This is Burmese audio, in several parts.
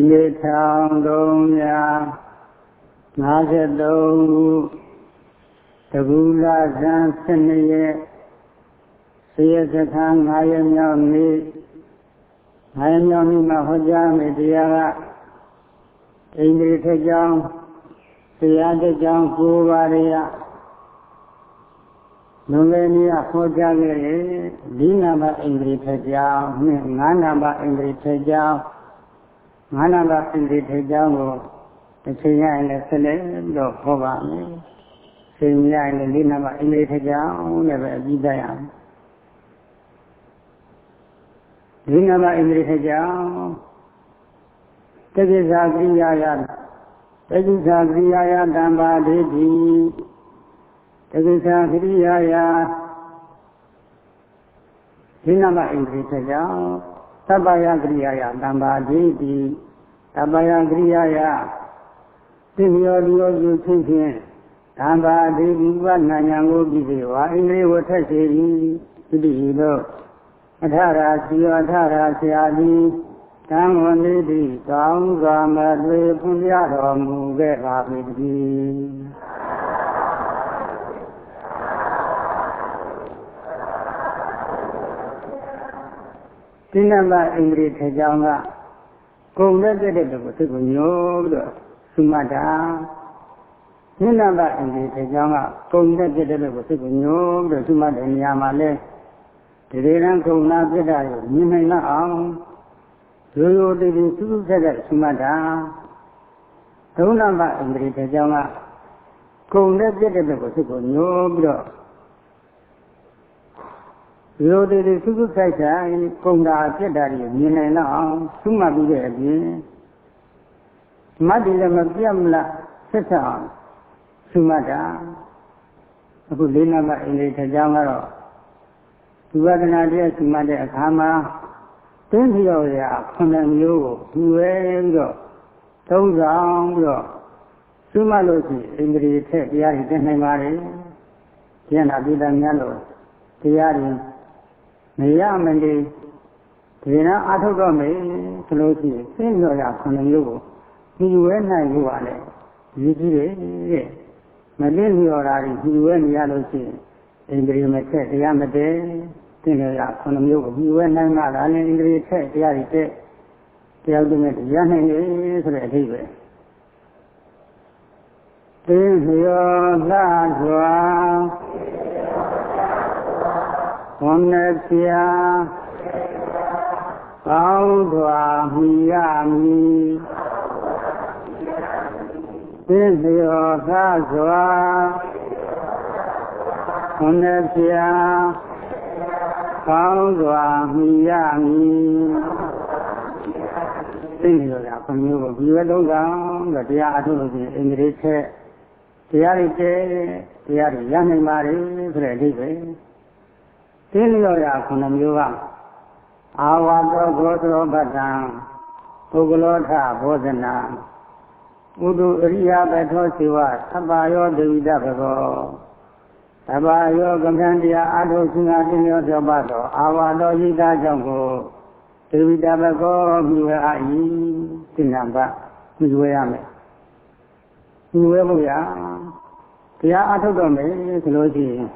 ဒီနေ့ထောင်353ခုတကူလာဇန်12ရက်ဆေရစခန်း9ရက်မြောက်နေ့9ရက်မြောက်နေ့မှာဟောကြားမယ့်တရားကဣန္ဒြေထကြောင်းတရားတကြောင်း၉ပါးရလွန်ခဲ့နေ့ကဟောကြားခဲ့တဲ့ဒီနာမဣန္ဒြေထကြောင်းနဲ့ငါးနာမဣန္ဒြေထကြောင်း ငါးနာမဣန္ဒြေထကြောင်းကိုတစ်ချိန်ရရင်လည်းဆက်လက်ပြီးတော့ဟောပါမယ်။ချိန်ရရင်လည်းဒီနာမဣန္ဒြေထကြောင်းနဲ့ပဲအပြီးတတ်ရအောင်။ဒီနာမဣန္ဒြေထကြောင်းတက္ကိသာကိရိယာယတက္ကိသာကိရိယာယတံပါဒိဋ္ဌိတက္ကိသာကိရိယာယဒီနာမဣန္ဒြေထကြောင့် သဗ္ဗယကိရိယာယတံပါဒိဋ္ဌိသဗ္ဗယကိရိယာယသိလျောလျောယူချင်းဖြင့်တံပါဒိဋ္ဌိဝနာညာကိုပြီးစေဝါဣန္ဒြေဝထက်စေသည်ဣတိဟိသောအထရာစီယောအထရာဆရာသည်သံဝနိတိကောင်းစွာမတွေဖွင့်ပြတော်မူခဲ့ပါ၏တည်း ဒီနမအိန္ဒြေထေကြောင့်ကဂုံနဲ့ပြည့်တဲ့လူကိုစိတ်ကိုညှိုးပြီးတော့သုမတာဒီနမအိန္ဒြေထေကြောင့်ကဂုံနဲ့ပြည့်တဲ့လူကိုစိတ်ကိုညှိုးပြီးတော့သုမတဲ့နေရာမှာလဲဒီရေရန်ဂုံနာပြည့်တာကိုမြင်နိုင်လောက်အောင်ရိုးရိုးတည်တည်စူးစူးဆက်ဆက်သုမတာဒုနမအိန္ဒြေထေကြောင့်ကဂုံနဲ့ပြည့်တဲ့လူကိုစိတ်ကိုညှိုးပြီးတော့ ရိုသေတွေစုစုဆိုင်ဆိုင်ပုံတာပြက်တာတွေမြင်နိုင်တော့အောင်သုမှတ်ပြီးတဲ့အပြင်မတ်တွေလည်းမပြတ်မလားဆက်ဆက်အောင်သုမှတ်တာအခုလေးနံပါတ်အင်္ဂလိပ်ထကြောင်းကတော့ဒီဝဒနာတရားသုမှတ်တဲ့အခါမှာတင်းပြီးတော့ရာခုနှစ်မျိုးကိုဒီဝဲပြီးတော့သုံးဆောင်ပြီးတော့သုမှတ်လို့ရှိရင်အင်္ဂလိပ်ထက်တရားတွေတက်နိုင်ပါလေကျန်တာပြည်သားများလို့တရားတွေ မရမနေဒီနာအထုတ်တော့မယ်ဆိုလို့ရှိရင်သိလျော်ရခုနှစ်မျိုးကိုဒီဝဲနိုင်လို့ပါလေရည်ကြီးတယ်တဲ့မလင်းလျော်တာဒီဝဲနေရလို့ရှိရင်အင်္ဂရိမထက်တရားမတည်းသိလျော်ရခုနှစ်မျိုးကိုဒီဝဲနိုင်မှလာရင်အင်္ဂရိထက်တရားတွေတဲ့တရားတွေနဲ့တရားနိုင်တယ်ဆိုတဲ့အဓိပ္ပာယ်သိလျော်လာစွာ ဝန္နပြာကောင်းစွာမိရမည်သင်လျောသာစွာဝန္နပြာကောင်းစွာမိရမည်သိနေရတာဘုမျိုးကိုဒီဝဲလုံးကောင်တော့တရားအထုလို့ရှိရင်အင်္ဂလိပ်ထက်တရားတွေတည်းတရားတွေရနိုင်ပါလေဆိုတဲ့အဓိပ္ပာယ် သိလျော်ရာခုနှစ်မျိုးကအာဝါတောဂောသရောပတ္တံပုဂ္ဂလောထဘောဇနာဥဒုအရိယပထောစီဝသဗ္ဗယောဒေဝိတဘဂောသဗ္ဗယောကမ္မန္တရားအာထုရှင်သာတင်ရောပြောပါတော့အာဝါတောဤသားကြောင့်ကိုဒေဝိတဘဂောမြွေအာဤသိဏဘမြွေရမယ်မြွေလို့ရတရားအာထုတ်တော့မယ်ဆိုလို့ရှိရင်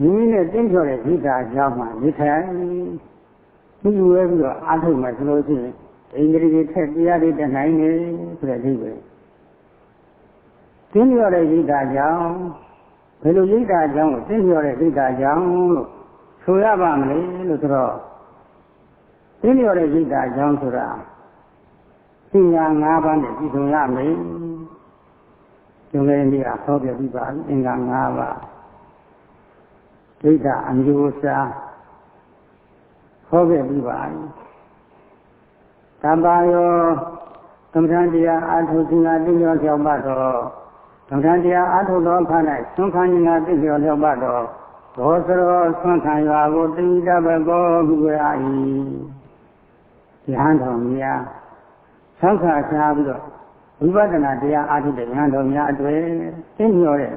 မိမိနဲ့တင်းချော်တဲ့ဒီတာကြောင့်မှနေထိုင်ပြီးဝဲပြီးတော့အားထုတ်မှဆိုလို့ရှိရင်အင်္ဂလိပ်တွေထက်တရားတွေတနိုင်နေဆိုတဲ့အဓိပ္ပာယ်တင်းချော်တဲ့ဒီတာကြောင့်ဘယ်လိုရိတ်တာကြောင့်တင်းချော်တဲ့ရိတ်တာကြောင့်လို့ဆိုရပါမလဲလို့ဆိုတော့တင်းချော်တဲ့ရိတ်တာကြောင့်ဆိုတာသင်္ညာ၅ပါးနဲ့ပြည်စုံရမယ်။ဒီလိုလေးကဆောပြပြီးပါပြီအင်္ဂါ၅ပါး ဒိဋ္ဌအမျိုးအစားဟောခဲ့ပြီးပါပြီ။တပ္ပါယောသမထတရားအာထုသင်္ဃတိလျောလျောက်ပါတော့သမထတရားအာထုသောခါ၌သွန်ခံခြင်းကတိလျောလျောက်ပါတော့ဘောစရောသွန်ခံရွာကိုတိတဘကောဘုရား၏ဉာဏ်တော်များဆောက်ခါချားပြီးတော့ဝိပဿနာတရားအာထုတဲ့ဉာဏ်တော်များအတွေ့သိညောတဲ့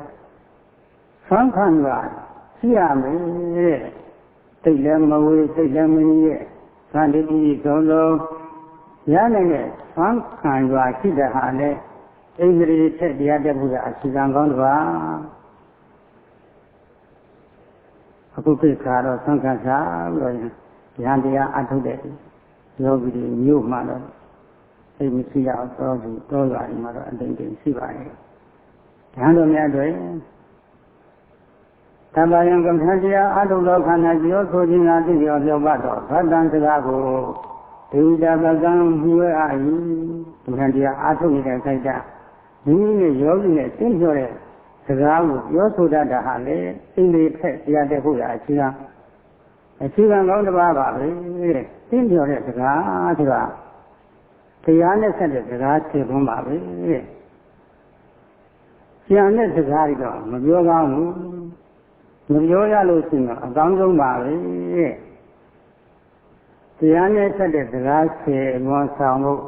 သွန်ခံရွာ ရှိရမယ်တဲ့စိတ်လည်းမဝေးစိတ်လည်းမကြီးရဲ့သံတိတိသုံးလုံးရနိုင်တဲ့သံခံရွာရှိတဲ့ဟာနဲ့ဣန္ဒြေထက်တရားတက်ဖို့ကအစီအကံကောင်းတစ်ပါးအခုကိစ္စတော့သံဃာစာပြီးတော့ဉာဏ်တရားအထုတ်တဲ့ယောဂီတွေမြို့မှာတော့စိတ်မရှိရအောင်သောသူတောရွာတွေမှာတော့အတိတ်တွေရှိပါတယ်။ဉာဏ်တော်များတွေ သဗ္ဗယံကမ္မတရားအထုတ်သောခန္ဓာကြောဆိုခြင်းကသိလျော်လျော်ပတ်တော့ဗတ္တံစကားကိုဒိဋ္ဌပကံမြွေအာယီကမ္မတရားအထုတ်နေတဲ့ခိုက်တာဒီနည်းယောဂီနဲ့သိလျော်တဲ့စကားကိုပြောဆိုတတ်တာဟာလေအင်းလေးဖက်တရားတဲ့ဖို့ရအချင်းအခြေခံကောင်းတစ်ပါးပါပဲသိလျော်တဲ့စကားဆိုတာတရားနဲ့ဆက်တဲ့စကားခြေသွန်းပါပဲကျန်တဲ့စကားတွေတော့မပြောကောင်းဘူး မပြောရလို့ရှိရင်အကောင်းဆုံးပါပဲတရားနဲ့ဆက်တဲ့စကားခြေမောဆောင်ဖို့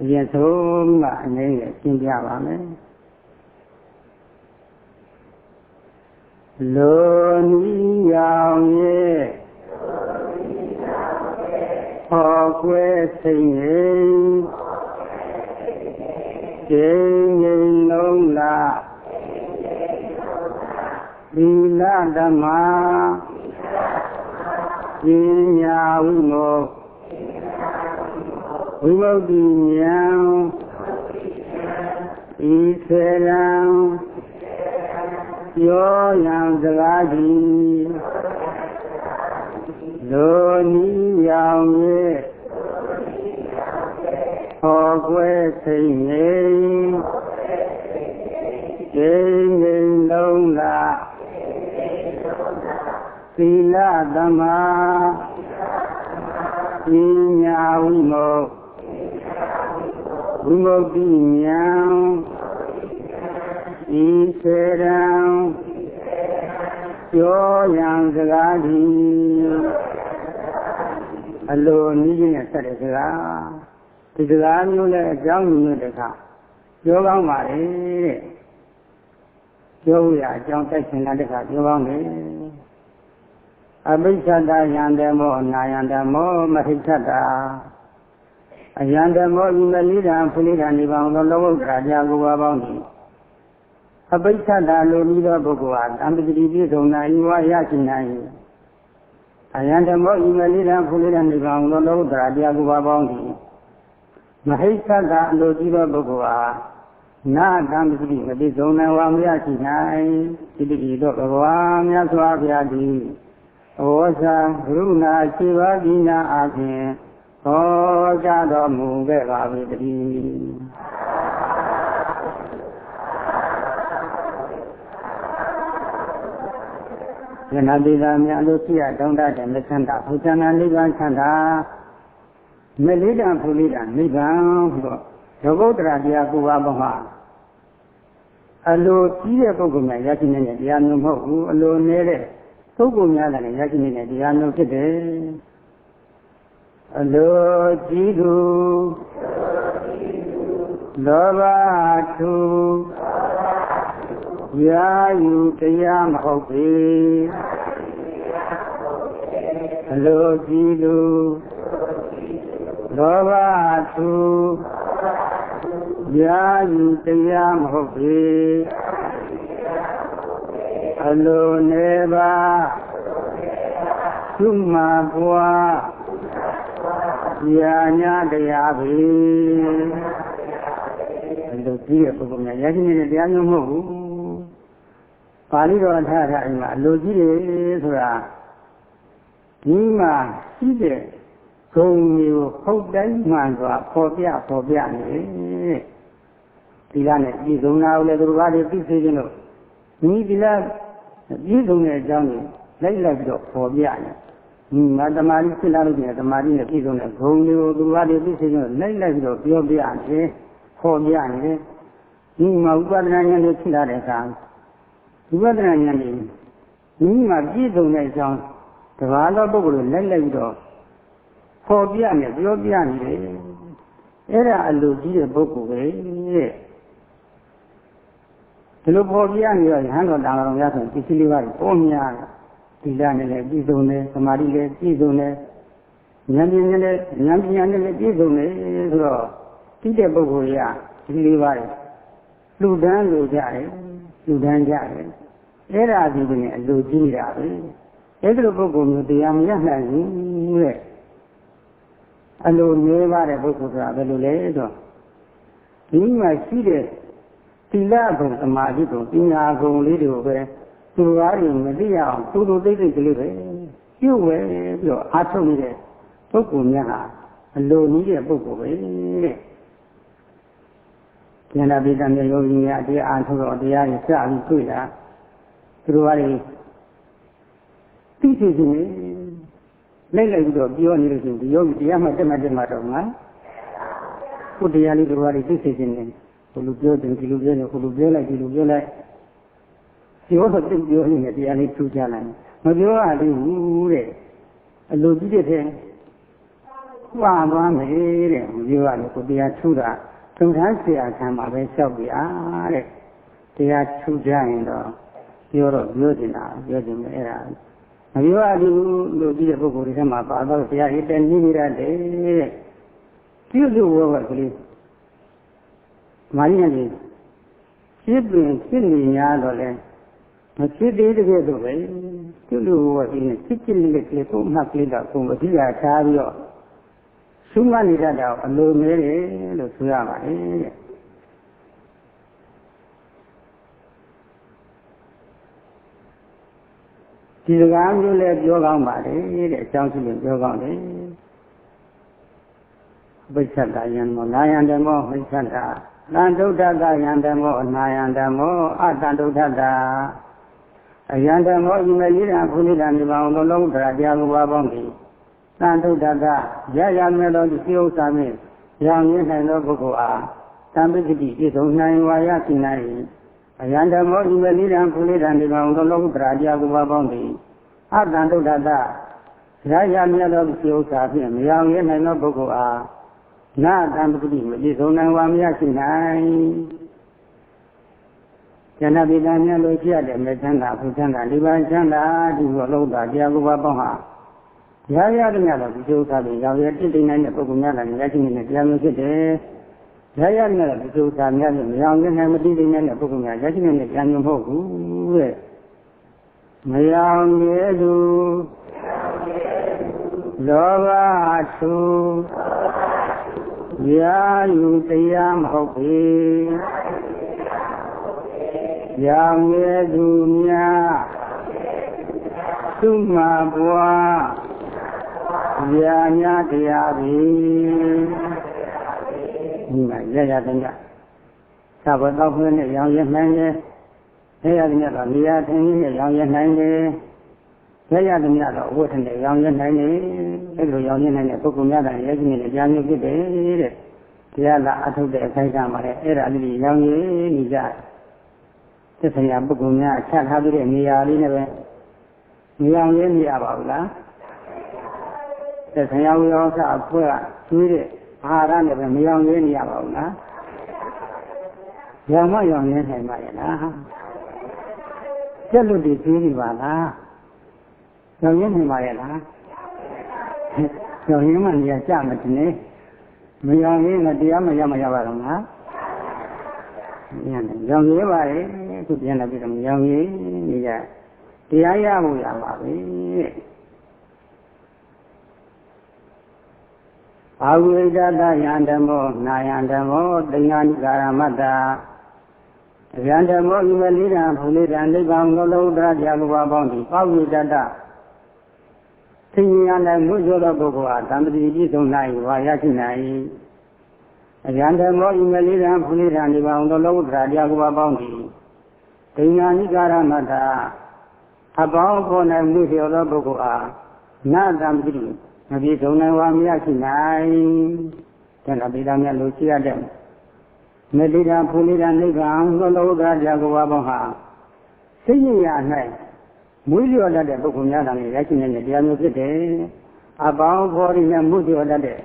အရင်ဆုံးမှအနေနဲ့ရှင်းပြပါမယ်လိုနီးရောင်ရဲ့ဟောကွယ်စိတ်ငိမ်ကျင်းငိမ်လုံးလား ဒီလဓမ္မာပညာဝိမောဝိမု ക്തി ဉာဏ်ဤစေရန်ပြောရန်စကားကြီးလိုနီးရောင်ရဲ့ဟောကွယ်စိတ်ငိမ်ကျင်းငိမ်လုံးလား သီလသမာပညာဝိမုဝိမု ക്തി ဉာဏ်ဤစေရန်ပြောရန်စကားသည်အလိုနည်းချင်းနဲ့ဆက်တဲ့စကားဒီစကားမျိုးနဲ့အကြောင်းမျိုးတခါပြောကောင်းပါလေတဲ့ပြောရအကြောင်းတိုက်ချင်တဲ့ခါပြောကောင်းတယ် အဘိဓတ္တယံဓမ္မောနာယံဓမ္မောမဟိဋ္ဌတာအယံဓမ္မောဤမလိဒံဖုလိဒံနိဗ္ဗာန်သောလောကုတ္တရာတရားကိုပါပေါင်းသည်အပိဋ္ဌတာလိုပြီးသောပုဂ္ဂိုလ်ဟာတံပတိပြည့်စုံနိုင်ဝါရရှိနိုင်အယံဓမ္မောဤမလိဒံဖုလိဒံနိဗ္ဗာန်သောလောကုတ္တရာတရားကိုပါပေါင်းသည်မဟိဋ္ဌတာအလိုကြီးသောပုဂ္ဂိုလ်ဟာနာတံပတိမပြည့်စုံနိုင်ဝါမရရှိနိုင်ဒီတိတော့ဘဂဝါမြတ်စွာဘုရားသည် ဩဇာကရုဏာရှိပါဒီနာအပြင်ဟောကြားတော်မူခဲ့ပါပြီတည်းယနာတိသာများလို့ပြရတောင်းတတဲ့မဆန္ဒဘုဇနာနိဗ္ဗာန်ဆန္ဒမလိတံဖုလိတံနိဗ္ဗာန်ဆိုတော့ဒုက္ခတရာတရားကိုပါဘမှာအလိုကြီးတဲ့ပုဂ္ဂိုလ်များရရှိနေတဲ့တရားမျိုးမဟုတ်ဘူးအလိုနည်းတဲ့ ပုဂ္ဂိုလ်များလည်းရရှိနေတဲ့တရားမျိုးဖြစ်တယ်အလိုကြီးသူလောဘသူရာယူတရားမဟုတ်ပေအလိုကြီးသူလောဘသူရာယူတရားမဟုတ်ပေ အလိုနေပါသုမဘွားညာညာတရားပဲအလိုကြီးတဲ့ပုဂ္ဂိုလ်များရရှိနေတဲ့တရားမျိုးမဟုတ်ဘူးပါဠိတော်ထားထားအိမ်မှာအလိုကြီးတယ်ဆိုတာဒီမှာရှိတဲ့ဂုံမျိုးဟုတ်တိုင်းမှန်စွာပေါ်ပြပေါ်ပြနေဒီကနေ့ဒီဂုံနာကိုလည်းသူတို့ဘာတွေသိစေခြင်းလို့ဒီဒီလား ပြည့်စုံတဲ့အကြောင်းကိုလိုက်လိုက်ပြီးတော့ပေါ်ပြတယ်ဒီမှာတမာတိဖြစ်လာလို့ကျရင်တမာတိနဲ့ပြည့်စုံတဲ့ဂုံတွေကိုသူဘာတွေပြည့်စုံလို့လိုက်လိုက်ပြီးတော့ပြောပြတယ်ပေါ်ပြနေတယ်ဒီမှာဥပဒနာဉာဏ်တွေဖြစ်လာတဲ့အခါဥပဒနာဉာဏ်တွေဒီမှာပြည့်စုံတဲ့အကြောင်းတဘာသောပုဂ္ဂိုလ်လိုက်လိုက်ပြီးတော့ပေါ်ပြနေပြောပြနေတယ်အဲ့ဒါအလိုကြီးတဲ့ပုဂ္ဂိုလ်ပဲတဲ့ ဒီလိုပေါ်ပြနေတော့ရဟန်းတော်တန်တော်များဆိုပစ္စည်းလေးပါးပေါ်များဒီလနဲ့လည်းပြည်စုံတယ်သမာဓိလည်းပြည်စုံတယ်ဉာဏ်ပညာနဲ့ဉာဏ်ပညာနဲ့ပြည့်စုံနေဆိုတော့တိတဲ့ပုဂ္ဂိုလ်ရဒီလေးပါးလူတန်းလူကြတယ်လူတန်းကြတယ်အဲ့ဒါဒီပြင်အလိုကြီးတာပဲအဲ့ဒီလိုပုဂ္ဂိုလ်မျိုးတရားမရနိုင်ဘူးတဲ့အလိုနည်းပါတဲ့ပုဂ္ဂိုလ်ဆိုတာဘယ်လိုလဲဆိုဒီမှာရှိတဲ့ သီလဘုံသမာဓိဘုံပညာဘုံလေးတွေကိုပဲသူကားတွေမသိရအောင်သူတို့သိသိကလေးပဲပြုတ်ဝဲပြီးတော့အားထုတ်နေတဲ့ပုဂ္ဂိုလ်များဟာအလိုနည်းတဲ့ပုဂ္ဂိုလ်ပဲတဲ့ဉာဏပိတံမြေယောဂီများတရားအားထုတ်တော့တရားကြီးစပြီးတွေ့တာသူတို့ကလည်းသိသိချင်းလိုက်လိုက်ပြီးတော့ပြောနေလို့ရှိရင်ဒီယောဂီတရားမှတက်မှတက်မှတော့ငါကိုတရားလေးတို့ကလည်းသိသိချင်းနေဘ လူပြောတယ်ဒီလိုပြောတယ်ဟိုလိုပြောလိုက်ဒီလိုပြောလိုက်ပြောတော့သိပြောနေတယ်တရားလေးထူကြလာတယ်မပြောရသေးဘူးတဲ့အလိုကြီးတဲ့ထဲမှားသွားမယ်တဲ့မပြောရလို့ကိုတရားထူတာထုံထမ်းဆရာခံမှာပဲလျှောက်ပြအားတဲ့တရားထူကြရင်တော့ပြောတော့ပြောနေတာပြောတယ်အဲ့ဒါမပြောရဘူးလို့ကြည့်တဲ့ပုဂ္ဂိုလ်တွေထဲမှာပါတော့တရားရည်တဲ့နေနေရတယ်တဲ့ပြုလို့ဘောကကလေး မာရိယကြီးဖြစ်ပင်ဖြစ်နေရတော့လဲမဖြစ်သေးတဲ့ကဲတော့ပဲပြုလို့ဘောကဒီနဲ့ဖြစ်ဖြစ်နေတဲ့ကလေးကိုမှတ်ပြီးတော့ကိုယ်အဓိကထားပြီးတော့ရှုမှတ်နေတတ်တာအလိုမဲတယ်လို့ဆိုရပါတယ်တဲ့ဒီစကားမျိုးလည်းပြောကောင်းပါတယ်တဲ့အကြောင်းရှိလို့ပြောကောင်းတယ်ပိဿတယံမောနာယံဓမ္မောပိဿတ တန်ဒုဋ္ဌတယံဓမ္မောအနာယံဓမ္မောအတန်ဒုဋ္ဌတအယံဓမ္မောဤမေလိရခုနိဒာနိဗ္ဗာန်လုံးလုံးတရားတရားကိုပါပေါင်းသည်တန်ဒုဋ္ဌတရရမြဲသောဒီဥစ္စာမြင့်ရောင်ရင်းနိုင်သောပုဂ္ဂိုလ်အားတံပိကတိပြည့်စုံနိုင်ဝါရရှိနိုင်အယံဓမ္မောဤမေလိရခုနိဒာနိဗ္ဗာန်လုံးလုံးတရားတရားကိုပါပေါင်းသည်အတန်ဒုဋ္ဌတရရမြဲသောဒီဥစ္စာဖြင့်မရောင်ရင်းနိုင်သောပုဂ္ဂိုလ်အား နာတံပတိမပြည့်စုံနိုင်ဝါမရရှိနိုင်ကျန်တဲ့ဗေဒများလိုရှိရတဲ့မေချမ်းသာဖူချမ်းသာဒီပါချမ်းသာဒီလိုလုံးတာတရားကိုပါပေါင်းဟာရရတဲ့များတော့ဒီကျိုးသားတွေရောင်ရတည်တည်နိုင်တဲ့ပုဂ္ဂိုလ်များလည်းရရှိနေတဲ့တရားမျိုးဖြစ်တယ်ရရတဲ့များတော့ဒီကျိုးသားများလည်းမရောင်ရနိုင်မတည်တည်နိုင်တဲ့ပုဂ္ဂိုလ်များရရှိနေတဲ့တရားမျိုးမဟုတ်ဘူးတဲ့မရောင်ရသူလောဘသူ ရာယူတရားမဟုတ်ပေရောင်ရဲ့သူများသူမှာဘွားရာများတရားပြီဒီမှာရရတဲ့ကသဘောတော့ခွင့်နဲ့ရောင်ရနိုင်တယ်ရရတဲ့ကတော့နေရာထင်းနဲ့ရောင်ရနိုင်တယ် ရရတဲ့ကတော့ဝတ်ထနဲ့ရောင်ရနိုင်တယ်အဲ့လိုရောင်ရနိုင်တဲ့ပုဂ္ဂိုလ်များတိုင်းရဲကြီးနေတဲ့ကြားမျိုးဖြစ်တယ်တဲ့တရားလာအထုတ်တဲ့အခိုက်အတန့်မှာလည်းအဲ့ဒါလေးရောင်ရည်နေကြသစ္စာယပုဂ္ဂိုလ်များချထားပြီးတဲ့နေရာလေးနဲ့ပဲနေရောင်ရည်နေရပါဘူးလားသစ္စာယဝိရောစအဖွဲ့ကကျွေးတဲ့အာဟာရနဲ့ပဲမရောင်ရည်နေရပါဘူးလားရောင်မရောင်ရည်နိုင်ပါရဲ့လားကျက်လို့ဒီကျွေးနေပါလား ရောင်ရည်နိုင်ပါရဲ့လားရောင်ရည်မှနေရာကြမတင်နေမရောင်ရင်းနဲ့တရားမရမရပါတော့ငါညနေရောင်ရည်ပါလေခုပြန်လာပြီးတော့ရောင်ရည်နေကြတရားရဖို့ရပါပဲအာဝိဒတယံဓမ္မောနာယံဓမ္မောတိဏ္ဍနိကာရမတ္တာယံဓမ္မောဤမလိရံဘုလိတံနိဗ္ဗာန်ကိုလုံးတရားကြာလိုပါပေါင်းသည်အာဝိဒတ သင်ညာနဲ့မှုကျော်သောပုဂ္ဂိုလ်ဟာသံတတိပြည့်စုံနိုင်ဝါရရှိနိုင်အရန်ဓမ္မောဤမလေးရန်ဖူလေးရန်ဒီပါအောင်သောလောကုတ္တရာတရားကိုပါပေါင်းသည်ဒိညာနိကာရမတ္တာအပေါင်းပေါ်၌မှုကျော်သောပုဂ္ဂိုလ်အားနာတံတိမပြည့်စုံနိုင်ဝါမရရှိနိုင်တဲ့ဗေဒမြတ်လိုရှိရတဲ့မေတ္တာဖူလေးရန်နိဗ္ဗာန်သောလောကုတ္တရာတရားကိုပါပေါင်းဟာသိဉာဏ်၌ မွေးလျော်တတ်တဲ့ပုဂ္ဂိုလ်များကလည်းရရှိနေတဲ့တရားမျိုးဖြစ်တယ်။အပေါင်းဖော်ရင်းနဲ့မွေးလျော်တတ်တဲ့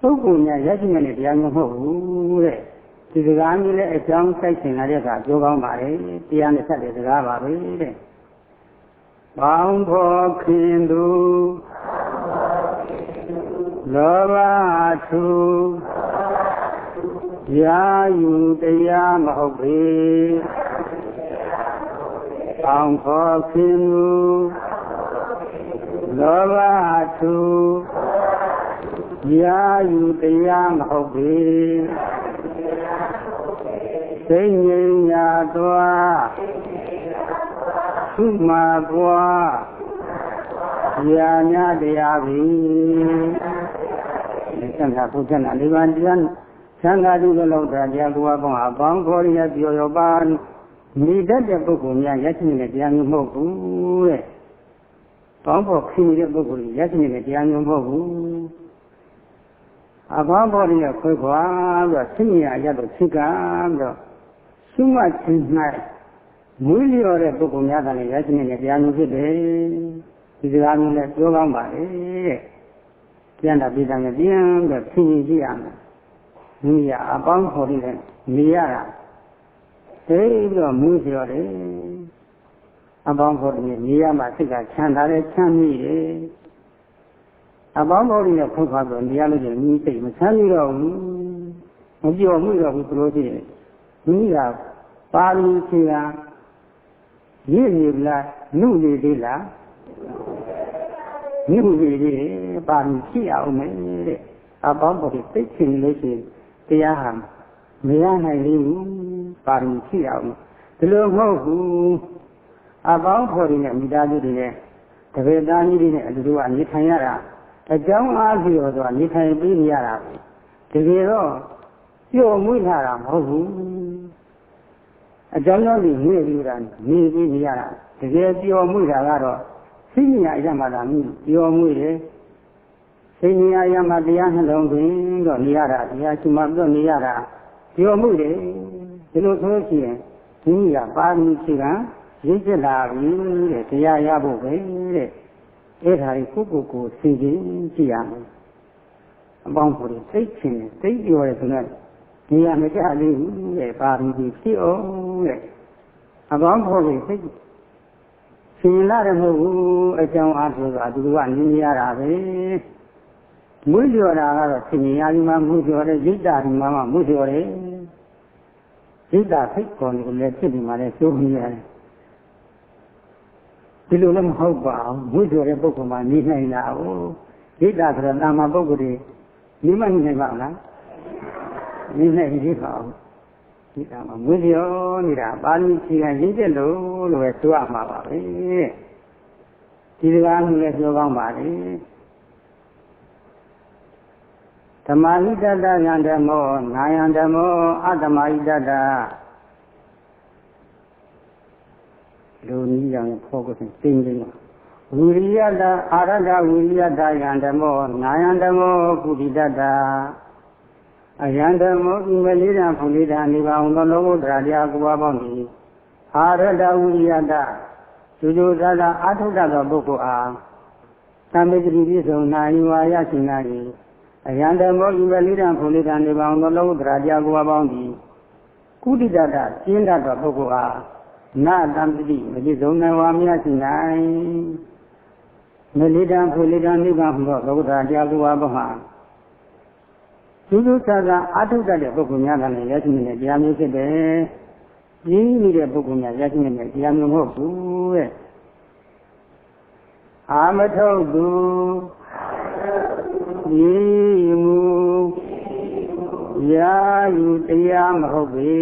ပုဂ္ဂိုလ်များရရှိနေတဲ့တရားမျိုးမဟုတ်ဘူးတဲ့။ဒီစကားမျိုးလည်းအကြောင်းစိုက်ရှင်လာတဲ့အခါပြောကောင်းပါလေ။တရားနဲ့ဆက်တဲ့စကားပါပဲတဲ့။ပေါင်းဖော်ခင်သူလောဘသူရာယူတရားမဟုတ်ပေ အောင်ခေါ်ခင်မူလောဘသူရာယူတရားမဟုတ်ပေစိတ်ငြိမ်ရာသွားသုမာကွာရာညာတရားပြီသံဃာဘုရားနာလေးပါးတရားသံဃာတုလောက်တာတရားကိုအပေါင်းအပေါင်းခေါ်ရပြောရောပါ မိတတ်တဲ့ပုဂ္ဂိုလ်များရရှိနေတဲ့တရားမျိုးမဟုတ်ဘူးတဲ့။ပေါင်းဖို့ခင်တဲ့ပုဂ္ဂိုလ်ရရှိနေတဲ့တရားမျိုးမဟုတ်ဘူး။အပေါင်းဖို့ရခွဲခွာပြီးတော့ဆင်းရဲရတော့သိကပြီးတော့ရှုမှတ်ခြင်း၌မွေးလျော်တဲ့ပုဂ္ဂိုလ်များကလည်းရရှိနေတဲ့တရားမျိုးဖြစ်တယ်။ဒီစကားမျိုးနဲ့ပြောကောင်းပါလေတဲ့။ပြန်တာပြည်တယ်ပြန်ပြီးတော့ဖြင်းကြည့်ရမယ်။မိရအပေါင်းဖို့ရနေရတာ သိပြီးတော့မူးလျော်တယ်အပေါင်းဖို့ဒီနေရာမှာစိတ်ကချမ်းသာတယ်ချမ်းမြေ့တယ်အပေါင်းဖို့ဒီနဲ့ဖုတ်ခါဆိုနေရာလို့ကျမိစိတ်မချမ်းမြေ့တော့ဘူးမပြောမှုတော့ဘူးဆိုလို့ရှိရင်မိကပါဠိခြေကရည်ရည်လားနုနေသေးလားနုနေသေးပါဠိရှိအောင်မယ်တဲ့အပေါင်းဖို့ဒီသိချင်လို့ရှိရင်တရားဟာ မရနိုင်ဘူးပါရမီရှိအောင်ဒီလိုမဟုတ်ဘူးအပေါင်းဖော်တွေနဲ့မိသားစုတွေနဲ့တပည့်သားကြီးတွေနဲ့အတူတူကနေထိုင်ရတာအကြောင်းအားဖြင့်ရောဆိုတာနေထိုင်ပြီးနေရတာတကယ်တော့ပျော်မွေ့လာတာမဟုတ်ဘူးအကြောင်းကြောင့်ဒီနေပြီးတာနေပြီးနေရတာတကယ်ပျော်မွေ့တာကတော့စိတ်ညာအရမှတာမြည်ပျော်မွေ့တယ်စိတ်ညာအရမှတရားနှလုံးသွင်းတော့နေရတာတရားရှိမှပြတ်နေရတာ ပျော်မှုတယ်ဒီလိုဆိုလို့ရှိရင်ဒီကပါရမီခြေကရင့်ကျက်လာပြီတဲ့တရားရဖို့ပဲတဲ့အဲ့ဒါကိုကိုကိုကိုသိချင်းကြည့်ရမယ်အပေါင်းကိုသိချင်းသိပြောရဲဆိုတော့ဒီရမကြလေးဘူးတဲ့ပါရမီဖြစ်အောင်တဲ့အပေါင်းကိုသိရှင်လာတယ်မဟုတ်ဘူးအကြောင်းအားဖြင့်ဆိုအတူတူကနေနေရတာပဲ မွေးလျော်တာကတော့ဆင်ញရာဒီမှာမွေးလျော်တယ်ရိတ်တာဒီမှာမှမွေးလျော်တယ်စိတ်ဓာတ်ဖိတ်ခေါ်နေလည်းဖြစ်နေမှလည်းစိုးနေရတယ်ဒီလိုလည်းမဟုတ်ပါဘူးဝိဇ္ဇောတဲ့ပုဂ္ဂိုလ်မှနေနိုင်တာဟုတ်စိတ်ဓာတ်ဆိုတော့တာမပုဂ္ဂိုလ်တွေနေမနေနိုင်ပါ့လားနေနိုင်ပြီပါဘူးဒီကမှာဝိဇ္ဇောနေတာပါဠိခြေကရင်းချက်လို့လို့ပဲဆိုရမှာပါပဲဒီစကားမျိုးလည်းပြောကောင်းပါလေ ဓမ္မဟိတတယံဓမ္မောနာယံဓမ္မောအတ္တမဟိတတလူနည်းយ៉ាងဖောကိုသိသိနေမှာဝိရိယတအာရဒဝိရိယတယံဓမ္မောနာယံဓမ္မောကုတိတတအယံဓမ္မောဤမလေးတံဖုန်လေးတံနိဗ္ဗာန်သောလောဘတရားတရားကိုပါပေါင်းသည်အာရဒဝိရိယတကျူကျူသာသာအာထုတ္တသောပုဂ္ဂိုလ်အားသံမေတ္တိပြည့်စုံနိုင်ဝါရရှိနိုင်၏ အယံတမောဤဝလိတံဖုလိတံနေပါအောင်သောလောကုတ္တရာတရားကိုပေါင်းသည်ကုတိတတကျင်းတတ်သောပုဂ္ဂိုလ်အားနာတံပတိမတိဆုံးနိုင်ဝါမြတ်ရှိနိုင်မလိတံဖုလိတံနိဗ္ဗာန်ဟူသောလောကုတ္တရာတရားကိုပေါင်းမှာသူသူသာသာအာထုတတ်တဲ့ပုဂ္ဂိုလ်များကလည်းရရှိနေတဲ့တရားမျိုးဖြစ်တယ်။ကြီးနေတဲ့ပုဂ္ဂိုလ်များရရှိနေတဲ့တရားမျိုးမဟုတ်ဘူးတဲ့။အာမထုတ်သူ ရည်မူရာယူတရားမဟုတ်ပေ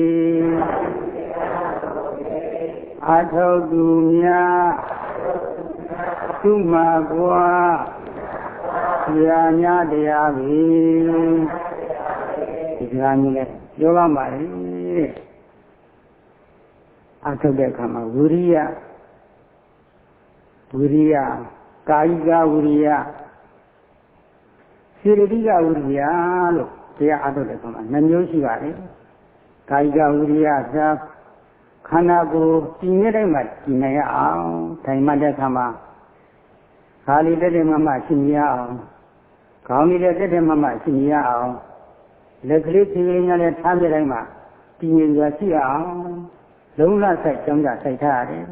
အထောက်သူများသူမှာကွာရာညာတရားပဲဒီကနေ့လည်းပြောပါပါလေအထောက်တဲ့အခါမှာဝိရိယဝိရိယကာယကဝိရိယ စေတသိကဝိရိယလို့တရားအထုတ်တဲ့ကောင်ကနှမျိုးရှိပါတယ်။ကာယကဝိရိယသာခန္ဓာကိုယ်တည်နေတဲ့မှာတည်နေရအောင်ထိုင်မှတဲ့အခါမှာခါလီတက်တဲ့မမရှိမြအောင်ခေါင်းနေတဲ့တက်တဲ့မမရှိမြအောင်လက်ကလေးဖြည်းဖြည်းနဲ့လည်းထားပြတိုင်းမှာတည်ငြိမ်စွာရှိအောင်လုံးလဆိုင်ကြောင်းကြဆိုင်ထားရတယ်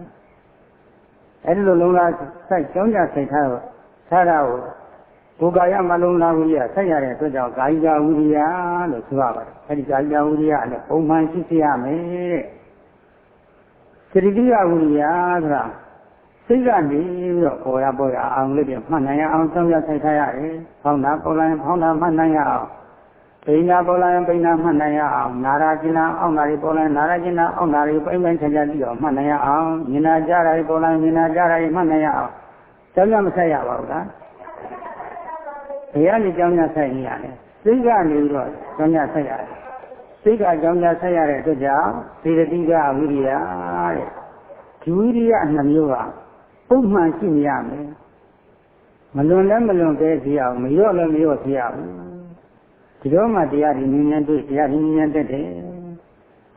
။အဲဒီလိုလုံးလဆိုင်ကြောင်းကြဆိုင်ထားတော့ထားတာကို ကိုယ်ကာယမလုံးလာဝိရိယဆက်ရတဲ့အတွက်ကြောင့်ကာယကဝိရိယလို့ဆိုရပါတယ်အဲဒီကာယကဝိရိယလည်းပုံမှန်ရှိစေရမယ်တဲ့စရိတိယဝိရိယဆိုတာစိတ်ကနေပြီးတော့ပေါ်ရပေါ်ရအောင်လို့ပြန်မှတ်နိုင်ရအောင်စောင့်ရဆိုင်ထားရတယ်။ဖောင်းတာပေါ်လာရင်ဖောင်းတာမှတ်နိုင်ရအောင်။ပိဏပေါ်လာရင်ပိဏမှတ်နိုင်ရအောင်။နာရာကျင်နာအောက်နာရီပေါ်လာရင်နာရာကျင်နာအောက်နာရီပိမ့်ပိုင်းချာချာပြီးတော့မှတ်နိုင်ရအောင်။မြင်နာကြရာပေါ်လာရင်မြင်နာကြရာမှတ်နိုင်ရအောင်။စောင့်ရမဆက်ရပါဘူးလား။ ဘယ်ကနေကြောင်းရဆိုင်နေရလဲ။စိတ်ကနေပြီးတော့ကြောင်းရဆိုင်ရတယ်။စိတ်ကကြောင်းရဆိုင်ရတဲ့အတွက်ကြောင့်သေတိကဝိရိယတဲ့။ဒီဝိရိယနှမျိုးကပုံမှန်ရှိနေရမယ်မလွန်လည်းမလွန်ပဲစီအောင်မရော့လည်းမရော့စီအောင်ဒီတော့မှတရားဒီဉာဏ်တွေ့တရားဒီဉာဏ်တက်တယ်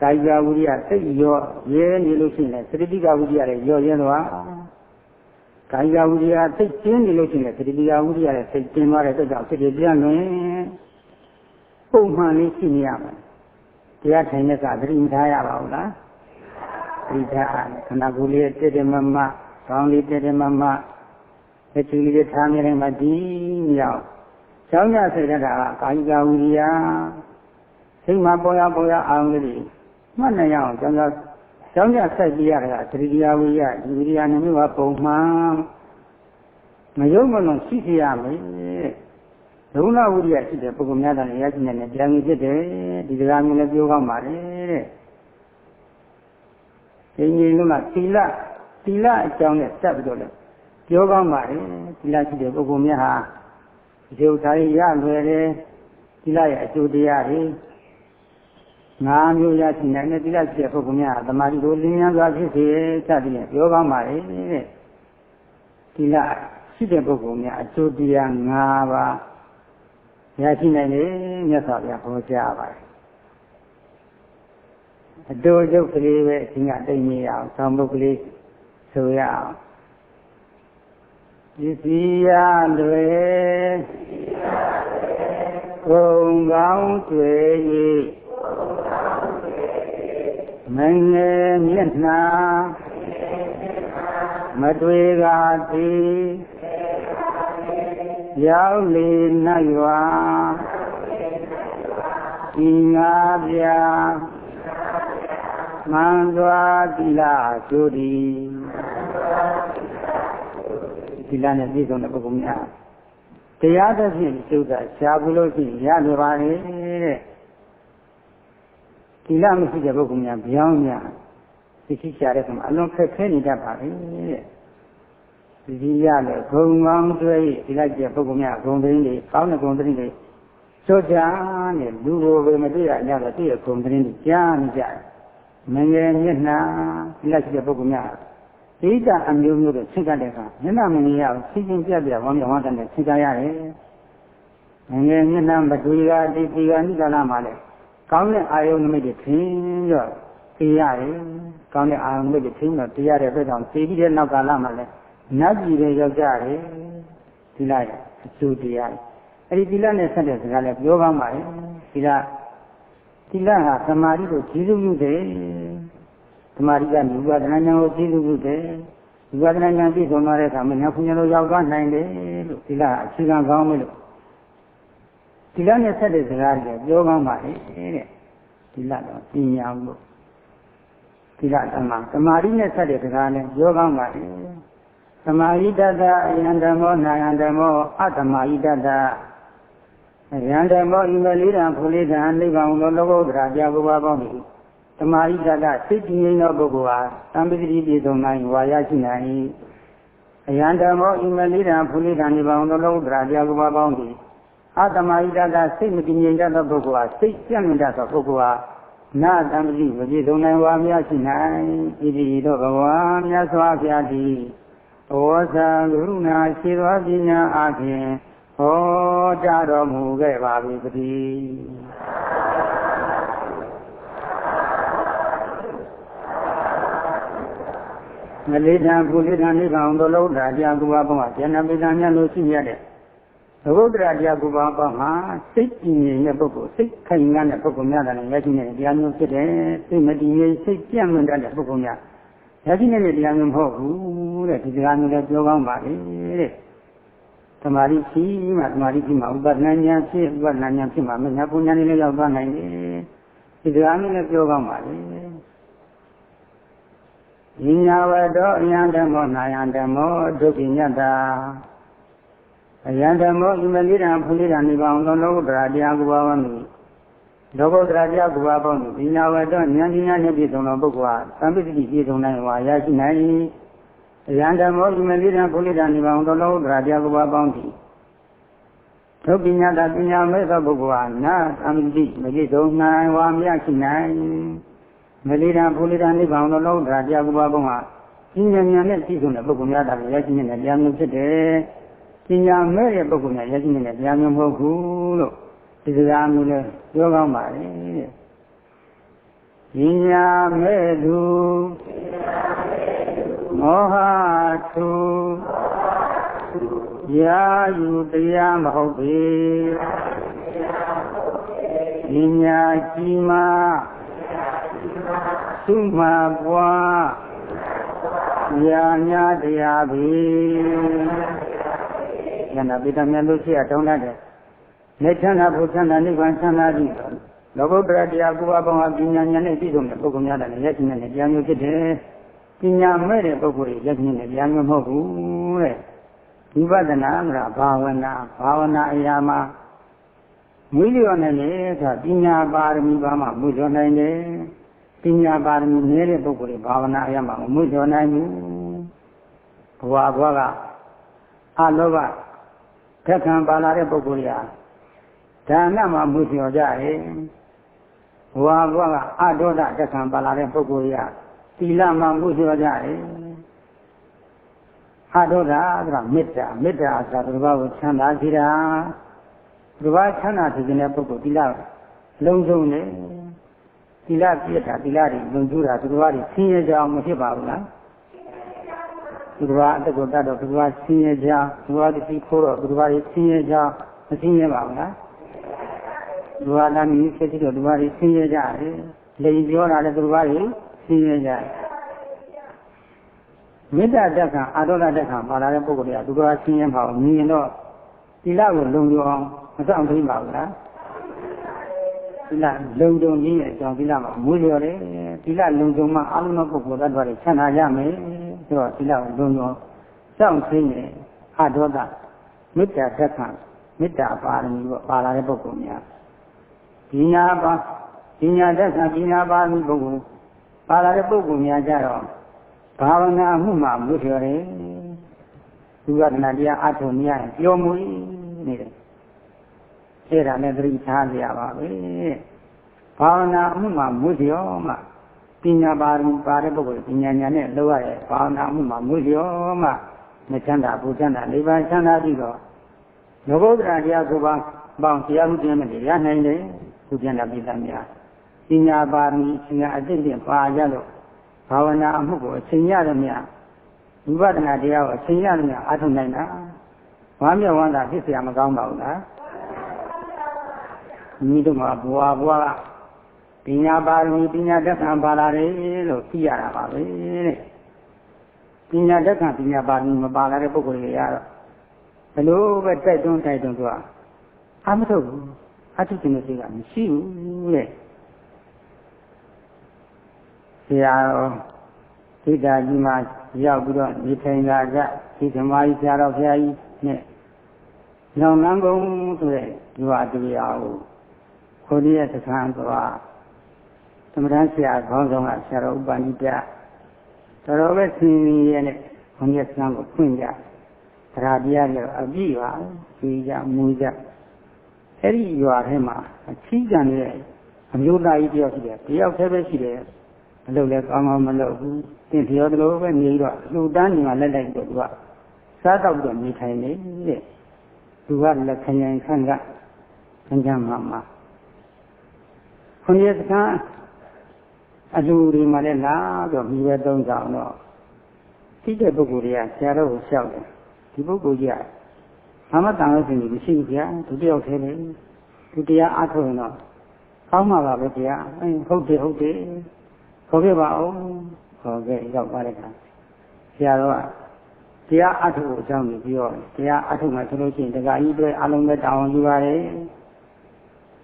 ကာယဝိရိယစိတ်ရောရဲနေလို့ရှိရင်သတိကဝိရိယလည်းရော့ရဲသွား ကာယဝိရိယစိတ်ကျင်းနေလို့ရှိရင်သတိကဝိရိယလည်းစိတ်ကျင်းသွားတဲ့အတွက်ကြောင့်စိတ်ပြန့်လွင်ပုံမှန်လေးရှိနေရမယ်တရားထိုင်တဲ့ကသတိထားရပါဘူးလားသတိထားခန္ဓာကိုယ်လေးတည်တည်မမကောင်းလေးတည်းတည်းမမအချီလေးထားမြဲတယ်မဒီမြောက်ကျောင်းရစိတ်ဓာတ်ကကာယကဝိရိယစိတ်မှာပေါ်ရပေါ်ရအောင်လေးမှတ်နေရအောင်ကျောင်းရ ကျောင်းရဆက်ကြည့်ရတာသတိတရားဝိရိယဒီဝိရိယနှမျိုးကပုံမှန်မယုံမလုံးရှိစီရမယ်ဒုလဝိရိယရှိတဲ့ပုဂ္ဂိုလ်များတယ်ရရှိနေတဲ့တရားကြီးဖြစ်တယ်ဒီတရားမျိုးလည်းပြောကောင်းပါတယ်တဲ့ဒီကြီးလုံးကသီလသီလအကြောင်းနဲ့ဆက်ပြီးတော့လည်းပြောကောင်းပါလေသီလရှိတဲ့ပုဂ္ဂိုလ်များဟာဒီဥထားရလွယ်တယ်သီလရဲ့အကျိုးတရားတွေ ငါးမျိုးရရှိနိုင်တဲ့သီလရှိတဲ့ပုဂ္ဂိုလ်များဟာသမာဓိကိုလင်းမြန်စွာဖြစ်စေစသည်ဖြင့်ပြောကောင်းပါလေတဲ့သီလရှိတဲ့ပုဂ္ဂိုလ်များအကျိုးတရား၅ပါးရရှိနိုင်တယ်မြတ်စွာဘုရားဟောကြားပါတယ်အတူတူကလေးပဲအင်းကတိတ်နေအောင်သံပုဂ္ဂလေးဆိုရအောင်ပစ္စည်းရတွေဘုံကောင်းတွေ၏ မငယ်မျက်နှာမတွေ့ကားသည်ရောက်လေနတ်ရွာဤငါပြမှန်စွာတိလာဆိုသည်ီလနဲ့ပြည့်စုံတဲ့ပုဂ္ဂိုလ်များတရားသဖြင့်ကျုပ်ကရှားဘူးလို့ရှိရင်ရနေပါလေတဲ့ သီလမရှိတဲ့ပုဂ္ဂိုလ်များပြောင်းများသိရှိရှာတဲ့အခါမှာအလွန်ခက်ခဲနေတတ်ပါလေတဲ့ဒီရလေဂုံကောင်းတွေဒီလိုက်တဲ့ပုဂ္ဂိုလ်များဂုံသိင်းတွေကောင်းတဲ့ဂုံသိင်းတွေဆိုကြနဲ့လူကိုပဲမတွေ့ရကြတော့သူ့ရဲ့ဂုံသိင်းတွေကြားနေကြတယ်မငယ်မျက်နှာဒီလိုက်တဲ့ပုဂ္ဂိုလ်များဒိဋ္ဌအမျိုးမျိုးတွေဆင့်ကတဲ့အခါမျက်နှာမမြင်ရအောင်ဆင်းချင်းပြပြဝမ်းမြောက်ဝမ်းသာနဲ့ဆင့်ကရတယ်။ငယ်မျက်နှာမတွေ့ကဒီဒီကနိကလာမှာလေ ကောင်းတဲ့အာယုံနမိတ်တွေထင်းရောသိရတယ်။ကောင်းတဲ့အာယုံနမိတ်တွေထင်းတော့သိရတဲ့အတွက်ကြောင့်သိပြီးတဲ့နောက်ကာလမှာလေနတ်ပြည်တွေရောက်ကြတယ်။ဒီလိုက်အကျိုးတရား။အဲဒီသီလနဲ့ဆက်တဲ့စကားလည်းပြောကောင်းပါလေ။သီလသီလဟာသမာဓိကိုကျေးဇူးပြုတယ်သမာဓိကနေဝိပဿနာဉာဏ်ကိုသိလို့ပြုတယ်ဝိပဿနာဉာဏ်ပြည့်စုံသွားတဲ့အခါမှာဉာဏ်ဖွဉာဏ်လို့ရောက်သွားနိုင်တယ်လို့ဒီလားအခြေခံကောင်းမယ်လို့ ဒီလားနဲ့ဆက်တဲ့စကားတွေပြောကောင်းပါလေတဲ့ဒီလားတော့ပညာလို့ဒီလားဓမ္မသမာဓိနဲ့ဆက်တဲ့စကားနဲ့ပြောကောင်းပါလေသမာဓိတတအယံဓမ္မောနာယံဓမ္မောအသမာဓိတတအယံဓမ္မောဣမလေးတံဖူလေးတံနိဗ္ဗာန်သောလောကုတ္တရာပြဘုရားပေါင်း၏သမာဓိတတစိတ်တည်ငြိမ်သောပုဂ္ဂိုလ်ဟာသံပတိပြည့်စုံနိုင်ဝါရရှိနိုင်အယံဓမ္မောဣမလိတံဖူလိတံနိဗ္ဗာန်သောလောကုတ္တရာတရားကုပါပေါင်းသည် အတမဟိတတစိတ်မတည်ငြိမ်တတ်သောပုဂ္ဂိုလ်ဟာစိတ်ပြန့်မြင့်တတ်သောပုဂ္ဂိုလ်ဟာနာသံပတိမပြည့်စုံနိုင်ဝါမရရှိနိုင်ဣတိသောဘဂဝါမြတ်စွာဘုရားသည်ဩဇာကရုဏာရှိသောပညာအပြင်ဟောကြားတော်မူခဲ့ပါပြီတည်းမလေးတံပုလိတံနိဗ္ဗာန်သို့လုံးတာတရားကုပါပေါင်းမှာဉာဏ်ပိဋံမြတ်လို့ရှိရတဲ့ ဘဂုတ္တရာတရားကုပါပေါင်းမှာစိတ်ကြည်ငြိမ်တဲ့ပုဂ္ဂိုလ်စိတ်ခိုင်ငန်းတဲ့ပုဂ္ဂိုလ်များတယ်ရရှိနေတဲ့တရားမျိုးဖြစ်တယ်စိတ်မတည်ငြိမ်စိတ်ပြန့်လွင့်တတ်တဲ့ပုဂ္ဂိုလ်များရရှိနေတဲ့တရားမျိုးမဟုတ်ဘူးတဲ့ဒီတရားမျိုးလည်းပြောကောင်းပါလေတဲ့သမာဓိရှိမှသမာဓိရှိမှဥပဒနာဉာဏ်ဖြစ်ဥပဒနာဉာဏ်ဖြစ်မှမညာပူညာလေးလည်းရောက်သွားနိုင်တယ်ဒီစကားမျိုးလည်းပြောကောင်းပါလေဉာဏ်ဝတ္တောအယံဓမ္မောနာယံဓမ္မောဒုက္ခညတ္တာ အယံဓမ္မောဣမလိရံဖလိရံနိဗ္ဗာန်သောလောကုတ္တရာတရားကိုပါဝမိလောကုတ္တရာတရားကိုပါပေါင်းပညာဝတ္တောဉာဏ်ပညာနှင့်ပြည့်စုံသောပုဂ္ဂိုလ်ဟာသံပိတိပြည့်စုံနိုင်ဝါရရှိနိုင်ယံဓမ္မောဣမလိရံဖလိရံနိဗ္ဗာန်သောလောကုတ္တရာတရားကိုပါပေါင်းသည်သုပညာတာပညာမဲ့သောပုဂ္ဂိုလ်ဟာနာသံပိတိမပြည့်စုံနိုင်ဝါမရရှိနိုင်မလိရံဖလိရံနိဗ္ဗာန်သောလောကုတ္တရာတရားကိုပါပေါင်းဟာပညာဉာဏ်နဲ့ပြည့်စုံတဲ့ပုဂ္ဂိုလ်များတာရရှိနေတဲ့တရားမျိုးဖြစ်တယ် ပညာမဲ့တဲ့ပုဂ္ဂိုလ်များရရှိနေတဲ့တရားမျိုးမဟုတ်ဘူးလို့ဒီစကားမျိုးလဲပြောကောင်းပါလေတဲ့ပညာမဲ့သူမောဟသူရာယူတရားမဟုတ်ပေပညာကြီးမှသုမပွားညာညာတရားပြီ ယန္တာပိတမြတ်လို့ရှိရတောင်းတတ်တယ်နေချမ်းသာဘုချမ်းသာနိဗ္ဗာန်ချမ်းသာပြီလောကုတ္တရာတရားကိုယ်ပါပေါင်းပညာဉာဏ်နဲ့ပြည့်စုံတဲ့ပုဂ္ဂိုလ်များတယ်ရရှိနေတဲ့တရားမျိုးဖြစ်တယ်ပညာမဲ့တဲ့ပုဂ္ဂိုလ်တွေရရှိနေတဲ့တရားမျိုးမဟုတ်ဘူးတဲ့ဝိပဿနာကဘာဝနာဘာဝနာအရာမှာမွေးလျော်နိုင်တယ်ဆိုတာပညာပါရမီပါမှမွေးလျော်နိုင်တယ်ပညာပါရမီနည်းတဲ့ပုဂ္ဂိုလ်တွေဘာဝနာအရာမှာမွေးလျော်နိုင်ဘူးဘဝဘဝကအလောဘ ဓက္ခံပါလာတဲ့ပုဂ္ဂိုလ်ရာဒါနမှာမွေးလျော်ကြတယ်ဘဝဘဝကအဒေါဒဓက္ခံပါလာတဲ့ပုဂ္ဂိုလ်ရာသီလမှာမွေးလျော်ကြတယ်အဒေါဒဆိုတာမေတ္တာမေတ္တာဆိုတာဘုရားကိုချမ်းသာစေတာဘုရားချမ်းသာစေတဲ့ပုဂ္ဂိုလ်သီလလုံးစုံတယ်သီလပြည့်တာသီလတွေလုံကျူးတာသူတော်ဘာတွေဆင်းရဲကြအောင်မဖြစ်ပါဘူးလား သူတော်ဘာအတ္တကိုတတ်တော့သူတော်ဘာဆင်းရဲကြသူတော်ဘာတိခိုးတော့သူတော်ဘာတွေဆင်းရဲကြမဆင်းရဲပါဘူးလားသူတော်ဘာနာမည်ဖြစ်ပြီးတော့သူတော်ဘာတွေဆင်းရဲကြတယ်လေပြောတာလည်းသူတော်ဘာတွေဆင်းရဲကြတယ်မေတ္တာတက်ခံအာဒေါသတက်ခံပါလာတဲ့ပုဂ္ဂိုလ်တွေကသူတော်ဘာဆင်းရဲမှာမြင်တော့သီလကိုလုံကျူအောင်မဆောင်သိပါဘူးလားသီလလုံခြုံခြင်းရဲ့အကြောင်းသီလမှာမူလျော်တယ်သီလလုံခြုံမှအလုံးစုံပုဂ္ဂိုလ်တ attva တွေဆန္ဒရမယ် ဆိုတော့သီလကိုလုံခြုံစောင့်သိနေအဒေါသမေတ္တာသက်ခံမေတ္တာပါရမီပေါ့ပါလာတဲ့ပုဂ္ဂိုလ်များဒီညာပါဒီညာသက်ခံဒီညာပါရမီပုဂ္ဂိုလ်ပါလာတဲ့ပုဂ္ဂိုလ်များကြတော့ဘာဝနာမှုမှာမူလျော်တယ်သူကတဏှာတရားအထုံမရရင်ပြောမှုနေတယ်အဲ့ဒါနဲ့သတိထားကြရပါပဲဘာဝနာမှုမှာမွေးလျော်မှ ပညာပါရမီပါတဲ့ပုဂ္ဂိုလ်ပညာဉာဏ်နဲ့လောက်ရတဲ့ဘာဝနာမှုမှာမွေးလျော်မှမချမ်းသာဘူးချမ်းသာလေးပါးချမ်းသာပြီးတော့လောကုတ္တရာတရားကိုပါပေါင်းတရားမှုတရားနဲ့ရနိုင်တယ်သူပြန်တာပြည်သားများပညာပါရမီပညာအသိဖြင့်ပါရလို့ဘာဝနာအမှုကိုအချိန်ရသည်များဝိပဿနာတရားကိုအချိန်ရသည်များအားထုတ်နိုင်တာဝမ်းမြောက်ဝမ်းသာဖြစ်เสียမကောင်းပါဘူးလားမိတို့မှာဘဝဘဝက ပညာပါရမီပညာတက္ကံပါလာတယ်လို့သိရတာပါပဲတဲ့ပညာတက္ကံပညာပါရမီမပါလာတဲ့ပုဂ္ဂိုလ်တွေကတော့ဘလို့ပဲတိုက်တွန်းတိုက်တွန်းသူကအမထုတ်ဘူးအထုခြင်းစိတ်ကမရှိဘူးတဲ့ဆရာတော်ဒိဋ္ဌာကြီးမှာရောက်ပြီးတော့နေထိုင်လာကြဒီဓမ္မကြီးဆရာတော်ဘုရားကြီးနဲ့ညောင်လန်းကုန်းဆိုတဲ့ဒီဟာတရားကိုခေါ်ရတဲ့သံသွား သမထဆရာခေါင်းဆောင်ကဆရာတော်ဥပဏိတတော်တော်ပဲဆင်းရဲနဲ့ဘုန်းကြီးဆန်းကိုဖွင့်ကြတရားတရားတွေအပြည့်ပါဖြေကြမူကြအဲ့ဒီရွာထဲမှာအချီးကံတဲ့အမျိုးသားကြီးတယောက်ရှိတယ်တယောက်တည်းပဲရှိတယ်အလုပ်လည်းကောင်းကောင်းမလုပ်ဘူးသင်ပြောသလိုပဲနေတော့လူတန်းနေမှာလက်လိုက်တော့သူကစားတော့ပြီးနေထိုင်နေတဲ့သူကလည်းခရင်ခန့်ကခန်းချမ်းမှာမှာခွန်ရစကား အလူတွေမှာလည်းလာတော့မိဘသုံးဆောင်တော့သိတဲ့ပုဂ္ဂိုလ်တွေကဆရာတော်ကိုလျှောက်တယ်ဒီပုဂ္ဂိုလ်ကြီးကဘာမှတန်လို့ရှိနေမရှိဘူးဗျာသူတယောက်သေးတယ်သူတရားအားထုတ်ရင်တော့ကောင်းမှာပါပဲဗျာအဲဟုတ်တယ်ဟုတ်တယ်ခေါ်ခဲ့ပါအောင်ခေါ်ခဲ့ရောက်ပါတဲ့ခါဆရာတော်ကတရားအထုအကြောင်းကိုပြောတရားအထုမှဆိုလို့ရှိရင်တရားကြီးတွေအလုံးပဲတောင်းယူပါတယ်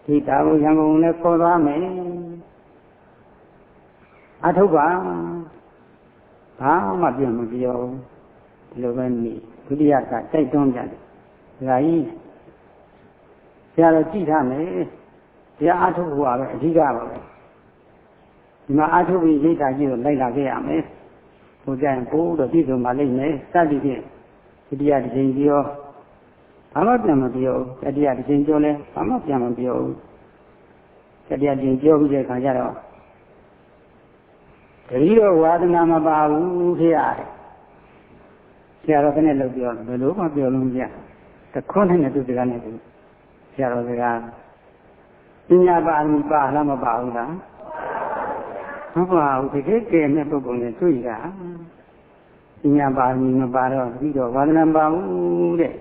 ဒီတာကိုရန်ကုန်နဲ့ခေါ်သွားမယ် အထုပါဘာမှပြန်မပြောဒီလိုပဲနေဒုတိယကတိုက်တွန်းကြတယ်တရားကြီးဆရာတော်ကြည့်ထားမယ်တရားအထုဟိုပါပဲအဓိကပါပဲဒီမှာအထုပြီးရိတ်တာကြီးကိုလိုက်လာခဲ့ရမယ်ဟိုကြရင်ပို့တော့ပြည့်စုံပါလိမ့်မယ်စသည်ဖြင့်ဒုတိယတစ်ချိန်ပြောဘာမှပြန်မပြောတတိယတစ်ချိန်ပြောလဲဘာမှပြန်မပြောတတိယတစ်ချိန်ပြောပြီးတဲ့အခါကျတော့ တတိတော့ဝါဒနာမပါဘူးခေရတယ်ဆရာတော်ကလည်းလုပ်ပြောဘယ်လိုမှပြောလို့မရတခွန်းနဲ့သူစကားနဲ့သူဆရာတော်စကားပညာပါမပါလားမပါဘူးလားမပါဘူးတကယ်ကဲတဲ့ပုဂ္ဂိုလ်နဲ့တွေ့တာပညာပါမီမပါတော့ပြီးတော့ဝါဒနာပါဘူးတဲ့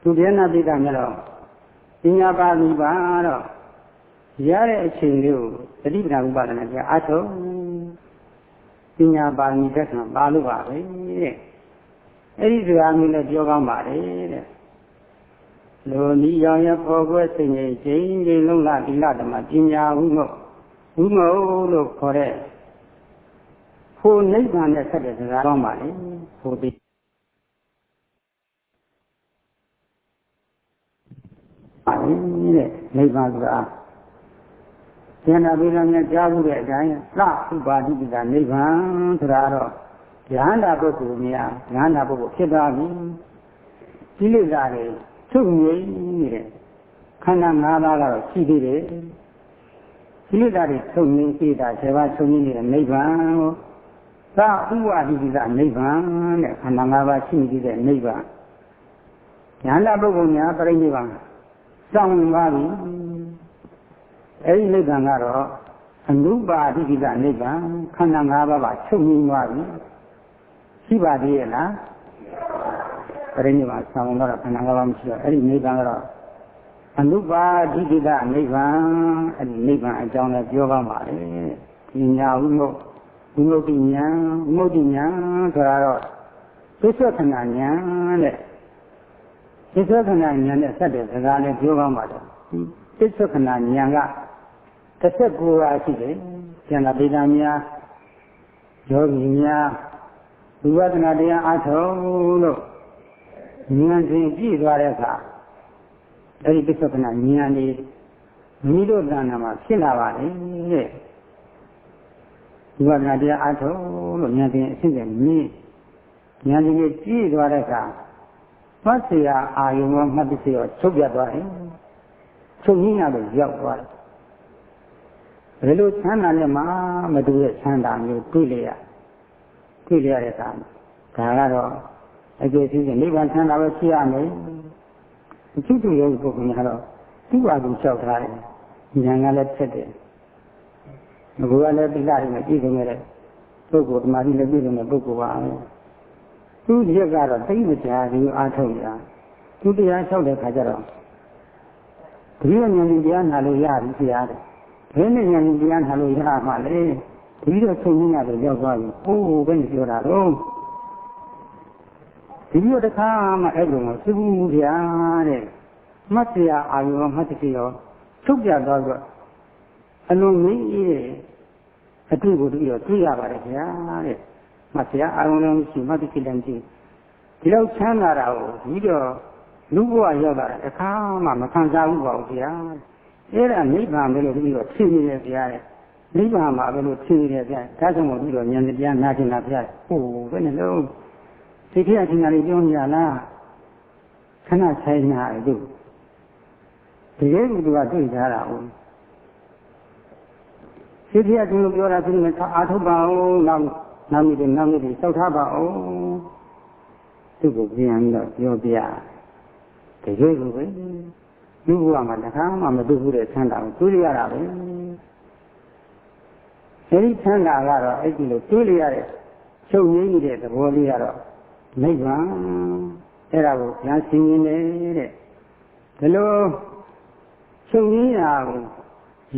သူပြနာပိဋကမြတ်တော့ပညာပါမီပါတော့ ရတဲ့အချိန်လေးကိုတတိပဒဥပါဒနာပြအထုံးပညာပါမီသက်ခံပါလို့ပါပဲတဲ့အဲ့ဒီစကားမျိုးနဲ့ပြောကောင်းပါတယ်တဲ့လိုနီရောင်ရပေါ်ကွယ်စိတ်ငြိမ်ခြင်းလေးလုံးလာဒီလဓမ္မပညာဟုမို့ဝိမုလို့ခေါ်တဲ့ဖို့နိဗ္ဗာန်နဲ့ဆက်တဲ့စကားကောင်းပါလေဖို့ဒီပါလေတဲ့နိဗ္ဗာန်ဆိုတာ ဉာဏ်ပိရမြတ်ကြားမှုတဲ့အတိုင်းသဥပါတိပိတာနိဗ္ဗာန်ဆိုတာတော့ဉာဏ်တာပုဂ္ဂိုလ်များဉာဏ်တာပုဂ္ဂိုလ်ဖြစ်သွားပြီဒီလိစ္စာတွေချုပ်ငြိမ်နေတဲ့ခန္ဓာ၅ပါးကတော့ရှိသေးတယ်ဒီလိစ္စာတွေချုပ်ငြိမ်ပြီးတာခြေပါချုပ်ငြိမ်နေတဲ့နိဗ္ဗာန်ကိုသာဥပတိပိတာနိဗ္ဗာန်တဲ့ခန္ဓာ၅ပါးရှိနေတဲ့နိဗ္ဗာန်ဉာဏ်တာပုဂ္ဂိုလ်များပြိဋိဘံစောင့်ပါပြီ အဲဒီနိဗ္ဗာန်ကတော့အနုပါတိပိတာနိဗ္ဗာန်ခန္ဓာ၅ပါးပါချုပ်ငြိမ်သွားပြီရှိပါသေးရဲ့လားပရိနိဗ္ဗာန်ဆောင်တော့ခန္ဓာ၅ပါးမရှိတော့အဲ့ဒီနိဗ္ဗာန်ကတော့အနုပါဒိဋ္ဌိကနိဗ္ဗာန်အဲ့ဒီနိဗ္ဗာန်အကြောင်းလည်းပြောပါပါလေဒီညာဝိမုတ်ဝိမုတ်တိညာဝိမုတ်တိညာဆိုတာတော့သစ္စာခဏညာတဲ့သစ္စာခဏညာနဲ့ဆက်တဲ့စကားလည်းပြောပါပါတော့သစ္စာခဏညာက 19ပါးရှိတယ်ကျန်တာဗေဒာများယောဂီများဝိပဿနာတရားအထုံးလို့ဉာဏ်စဉ်ပြည့်သွားတဲ့အခါအဲဒီပစ္စုပ္ပန်ဉာဏ်လေးမိတို့တဏ္ဍာမှာဖြစ်လာပါလေတဲ့ဝိပဿနာတရားအထုံးလို့ဉာဏ်စဉ်အစစ်စစ်မြင့်ဉာဏ်စဉ်ကြီးပြည့်သွားတဲ့အခါမှတ်เสียအာယုံရောမှတ်ပစ္စည်းရောချုပ်ပြတ်သွားတယ်ချုပ်ရင်းရလို့ရောက်သွားတယ် ဘယ်လိုချမ်းသာနဲ့မှမတူတဲ့ချမ်းသာမျိုးတွေ့လေရတွေ့လေရတဲ့အခါဒါကတော့အကျိုးရှိတဲ့နိဗ္ဗာန်ချမ်းသာပဲဖြစ်ရမယ်။အကျိုးတူရဲ့ပုဂ္ဂိုလ်များတော့သူ့ဘာသူလျှောက်ထားတယ်။ဉာဏ်ကလည်းဖြစ်တယ်။ငကူကလည်းပိဋကတွေနဲ့ပြည့်စုံတဲ့ပုဂ္ဂိုလ်ဓမ္မကြီးလည်းပြည့်စုံတဲ့ပုဂ္ဂိုလ်ပါပဲ။သူရက်ကတော့သိမကြဘူးအားထုတ်ရ။သူတရားလျှောက်တဲ့ခါကျတော့တတိယဉာဏ်ကြီးတရားနာလို့ရပြီဆရာတဲ့။ ဘယ်နဲ့ဉာဏ်ကြီးတရားနာလို့ရမှာလဲ။ဒီတော့ချုပ်ရင်းရတယ်ရောက်သွားပြီ။အိုးဘယ်နဲ့ပြောတာတော့ဒီလိုတခါမှအဲ့လိုမသိဘူးဗျာတဲ့မှတ်တရားအာရုံမှတ်တည်းရောထုတ်ပြသွားတော့အလုံးမင်းကြီးတဲ့အတူကိုတူရောတွေ့ရပါတယ်ဗျာတဲ့မှတ်တရားအာရုံလုံးရှိမှတ်တည်းလည်းရှိဒီလောက်ချမ်းသာတာကိုဒီတော့လူဘဝရောက်လာတဲ့အခါမှမခံစားဘူးပါဘူးဗျာ အဲ့ဒါနိဗ္ဗာန်ပဲလို့ပြီးတော့သိနေတယ်ဗျာတဲ့နိဗ္ဗာန်မှာပဲလို့သိနေတယ်ဗျာဒါကြောင့်မို့ပြီးတော့ဉာဏ်တရားနာကျင်တာဗျာဟိုဘယ်နဲ့လုံးစိတ်ထဲအထင်ကြီးပြောနေရလားခဏဆိုင်နာတယ်သူတကယ်ကသူကတွေ့ကြတာဟုတ်စိတ်ထဲအထင်ကိုပြောတာသူကအာထုတ်ပါအောင်နောက်နောက်မိတယ်နောက်မိတယ်စောက်ထားပါအောင်သူ့ကိုပြန်တော့ပြောပြတကယ်ကိုပဲ လူဘဝမှာတခါမှမတွေ့ဘူးတဲ့ဆန္ဒကိုတွေ့ရတာပဲအဲဒီဆန္ဒကတော့အဲ့ဒီလိုတွေ့ရတဲ့ချုပ်ငိမ့်နေတဲ့သဘောလေးကတော့နိဗ္ဗာန်အဲ့ဒါကိုညာဆင်းရင်းနေတဲ့ဒီလိုချုပ်ရင်းရာကို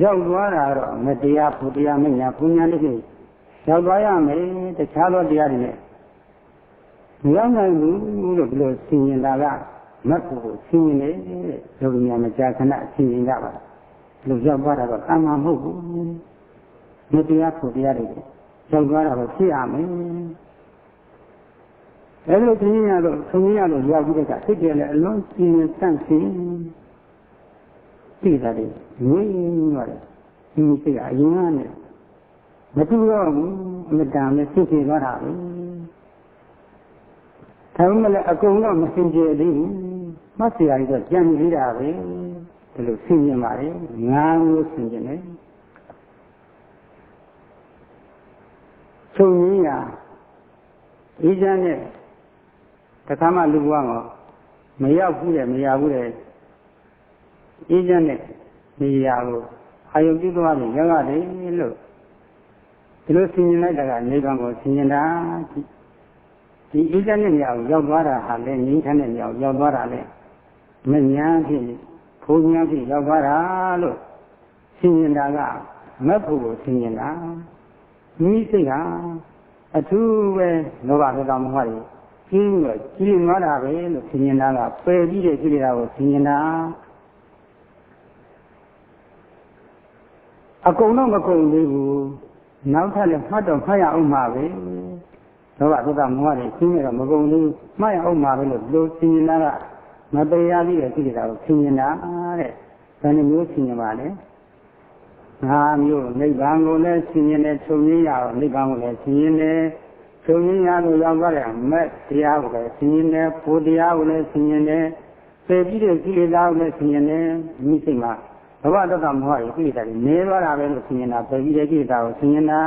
ရောက်သွားတာတော့မတရားဘုတရားမညာဘုညာလေးကြီးရောက်သွားရမယ်တခြားသောတရားတွေနဲ့မရောက်နိုင်ဘူးလို့ဒီလိုဆင်ရင်တာက မတ်ကိုဆင်ရင်လေတဲ့ယောဂီများမကြာခဏဆင်ရင်ကြပါလို့ရောက်သွားတာတော့တန်မာမဟုတ်ဘူးမတရားဖို့တရားတွေရောက်သွားတာတော့ဖြစ်ရမယ်အဲလိုသင်ရတော့သင်ရတော့ရောက်ပြီးတဲ့ကစိတ်ကြလည်းအလုံးကျင်းဆန့်စင်သိတာတွေငြိမ်းရတယ်ဒီစိတ်ကအရင်ကနေမတူတော့ဘူးအမတန်နဲ့စိတ်ပြေသွားတာပဲဒါမှမဟုတ်အကုန်တော့မစင်ကြယ်သေးဘူး မဆရာကြီးတော့ကြံသေးတာပဲဒီလိုဆင်ကျင်ပါလေငါးမျိုးဆင်ကျင်တယ်ချုပ်ရင်းရာအေးချမ်းတဲ့တခါမှလူဘဝမှာမရောက်ဘူးတဲ့မရဘူးတဲ့အေးချမ်းတဲ့နေရာကိုအာယုပြုသွားပြီးရောက်ရတယ်လို့ဒီလိုဆင်ញင်လိုက်တာကနေဗ္ဗာန်ကိုဆင်ញင်တာဒီအေးချမ်းတဲ့နေရာကိုရောက်သွားတာဟာလည်းငြိမ်းချမ်းတဲ့နေရာကိုရောက်သွားတာလည်း မညာဖြစ်ဘုံညာဖြစ်ရောက်သွားတာလို့ဆင်ញင်တာကမက်ဖို့ကိုဆင်ញင်တာမိစိတ်ဟာအထူးပဲလောဘဒေါသမောဟတွေကြီးတော့ကြီးငါတာပဲလို့ဆင်ញင်တာကပယ်ပြီးတဲ့ကိလေသာကိုဆင်ញင်တာအကုန်တော့မကုန်သေးဘူးနောက်ထပ်လည်းမှတ်တော့မှတ်ရအောင်မှာပဲလောဘဒေါသမောဟတွေကြီးနေတော့မကုန်သေးဘူးမှတ်ရအောင်မှာပဲလို့လို့ဆင်ញင်တာက မတရားပြီးတဲ့ကိလေသာကိုဆင်ញင်တာတဲ့ဘယ်နှမျိုးဆင်ញင်ပါလဲငါမျိုးနိဗ္ဗာန်ကိုလည်းဆင်ញင်တယ်ချုပ်ရင်းရအောင်နိဗ္ဗာန်ကိုလည်းဆင်ញင်တယ်ချုပ်ရင်းရလို့ရောက်သွားတဲ့မက်တရားကိုလည်းဆင်ញင်တယ်ဘုရားကိုလည်းဆင်ញင်တယ်ပေပြီးတဲ့ကိလေသာကိုလည်းဆင်ញင်တယ်မိစိတ်မှာဘဝတတမောဟရဲ့ကိလေသာတွေနေသွားတာပဲလို့ဆင်ញင်တာပေပြီးတဲ့ကိလေသာကိုဆင်ញင်တာ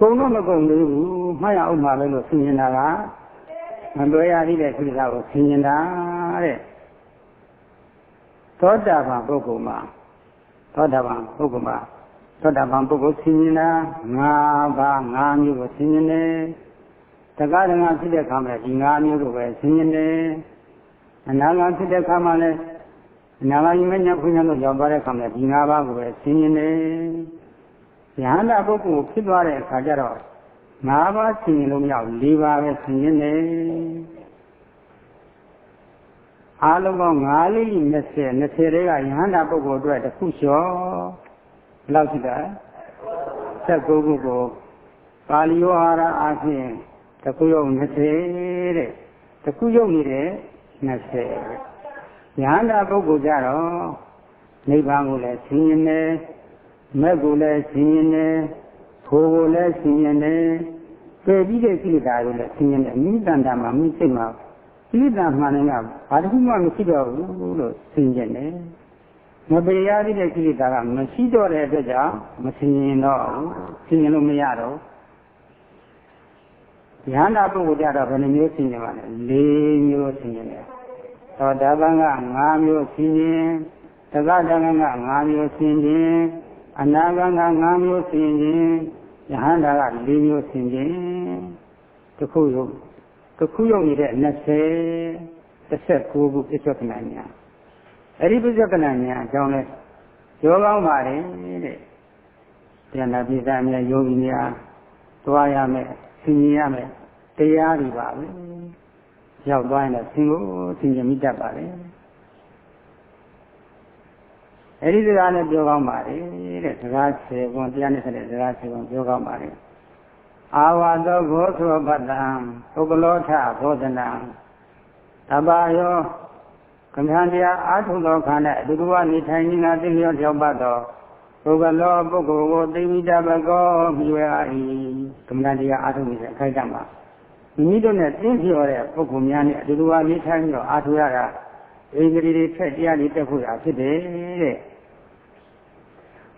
ကုံတော့မကုံသေးဘူးမှားရအောင်ပါပဲလို့ဆင်ញင်တာက မလွယ်ရသေးတဲ့ကိလေသာကိုဆင်ញင်တာတဲ့သောတာပန်ပုဂ္ဂိုလ်မှာသောတာပန်ပုဂ္ဂိုလ်မှာသောတာပန်ပုဂ္ဂိုလ်ဆင်ញင်တာ၅ပါး၅မျိုးကိုဆင်ញင်တယ်တက္ကသငါဖြစ်တဲ့ခါမှာဒီ၅မျိုးကိုပဲဆင်ញင်တယ်အနာဂတ်ဖြစ်တဲ့ခါမှာလည်းအနာဂတ်မညာခွင့်ရလို့ရောက်သွားတဲ့ခါမှာဒီ၅ပါးကိုပဲဆင်ញင်တယ်ယဟန္တာပုဂ္ဂိုလ်ဖြစ်သွားတဲ့အခါကျတော့ ၅ပါးဆင်ញင်လို့မရဘူး၄ပါးပဲဆင်ញင်တယ်အားလုံးပေါင်း9လေး20 20တွေကယဟန္တာပုဂ္ဂိုလ်အတွက်တစ်ခုလျှော့ဘယ်လောက်ရှိတာ16ခုကိုပါဠိဝါရအဖြစ်တစ်ခုရုပ်20တဲ့တစ်ခုရုပ်နေတဲ့20ယဟန္တာပုဂ္ဂိုလ်ကြတော့နိဗ္ဗာန်ကိုလည်းဆင်းရဲတယ်မက်ကိုလည်းဆင်းရဲ တယ်ဖိုးကိုလည်းဆင်းရဲတယ်ပြည့်ပြီးတဲ့ကိလေသာကိုလည်းဆင်းရဲတယ်မိတ္တန္တာမှာမိစိတ်မှာကိလေသာမှန်တယ်ကဘာတစ်ခုမှမရှိတော့ဘူးလို့ဆင်ကျင်တယ်မပေရသေးတဲ့ကိလေသာကမရှိတော့တဲ့အတွက်ကြောင့်မဆင်ကျင်တော့ဘူးဆင်ကျင်လို့မရတော့ဉာဏ်တာပုဂ္ဂိုလ်ကြတော့ဘယ်နှမျိုးဆင်ကျင်ပါလဲ၄မျိုးဆင်ကျင်တယ်သောတာပန်က၅မျိုးဆင်ကျင်သက္ကတန်က၅မျိုးဆင်ကျင်အနာဂံက၅မျိုးဆင်ကျင် ယဟန္တာက၄မျိုးဆင်ကျင်တခုရုပ်တခုရုပ်နေတဲ့20 19ခုပြစ္ဆုတ်ကနာညာအဲ့ဒီပြစ္ဆုတ်ကနာညာအကြောင်းလဲပြောကောင်းပါတယ်တဲ့တရားနာပိသအမြတ်ယောဂီများသွားရမယ်ဆင်ញင်ရမယ်တရားတွေပါပဲရောက်သွားရင်တော့ဆင်ကိုဆင်ញင်မိတတ်ပါလေ အဲ့ဒီစကားနဲ့ပြောကောင်းပါလေတဲ့စကား10ခွန်တရားနဲ့ဆက်တဲ့စကား10ခွန်ပြောကောင်းပါလေအာဝါသောဘောသောပတ္တံပုဂ္ဂလောထဘောဓနံတပါယောကမ္ဘာတရားအာထုသောခန္ဓာအတူတူနေထိုင်နေတာသိလျောလျောက်ပတ်သောပုဂ္ဂလောပုဂ္ဂိုလ်ကိုသိမိတဘကောမြွယ်အား၏ကမ္ဘာတရားအာထုနေတဲ့အခိုက်အတန့်မှာမိမိတို့နဲ့သိလျော်တဲ့ပုဂ္ဂိုလ်များနဲ့အတူတူနေထိုင်ပြီးတော့အာထုရတာ အင်္ဂလိပ်တွေထက်တရားတွေတက်ဖို့ရဖြစ်တယ်တဲ့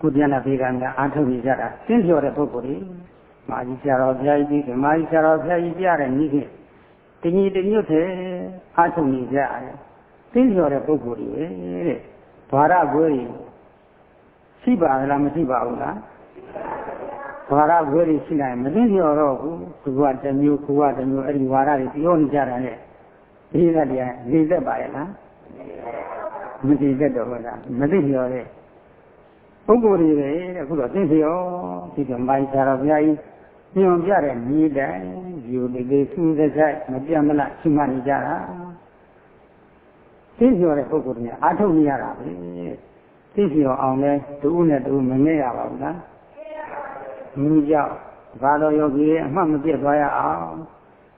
ကုသနာဘေကများအာထုနေကြတာသိလျော်တဲ့ပုဂ္ဂိုလ်တွေမာကြီးဆရာတော်ဘုရားကြီးဒီမာကြီးဆရာတော်ဘုရားကြီးပြတဲ့ဤဖြင့်တညီတညွတ်တဲ့အားထုတ်နေကြရတယ်သိလျော်တဲ့ပုဂ္ဂိုလ်တွေတဲ့ဘာရကွဲတွေရှိပါလားမရှိပါဘူးလားဘာရကွဲတွေရှိနိုင်မသိလျော်တော့ဘူးသူကတစ်မျိုးသူကတစ်မျိုးအဲ့ဒီဝါရတွေပြောနေကြတာနဲ့ဒီကတည်းကနေသက်ပါရဲ့လား မသိသက်တော့ဘူးလားမသိလျော်တဲ့ပုဂ္ဂိုလ်တွေပဲတဲ့အခုတော့သိလျော်ဒီကမိုင်းဆရာတော်ဘုရားကြီးညွန်ပြတဲ့မြေတိုင်းယူနေသေးစူးစိုက်မပြတ်မလားရှိမှနေကြတာသိကျော်တဲ့ပုဂ္ဂိုလ်တွေအားထုတ်နေရတာပဲသိကျော်အောင်လဲတူးနဲ့တူးမငဲ့ရပါဘူးလားမိကြောက်ဘာတော်ယောဂီအမှတ်မပြတ်သွားရအောင်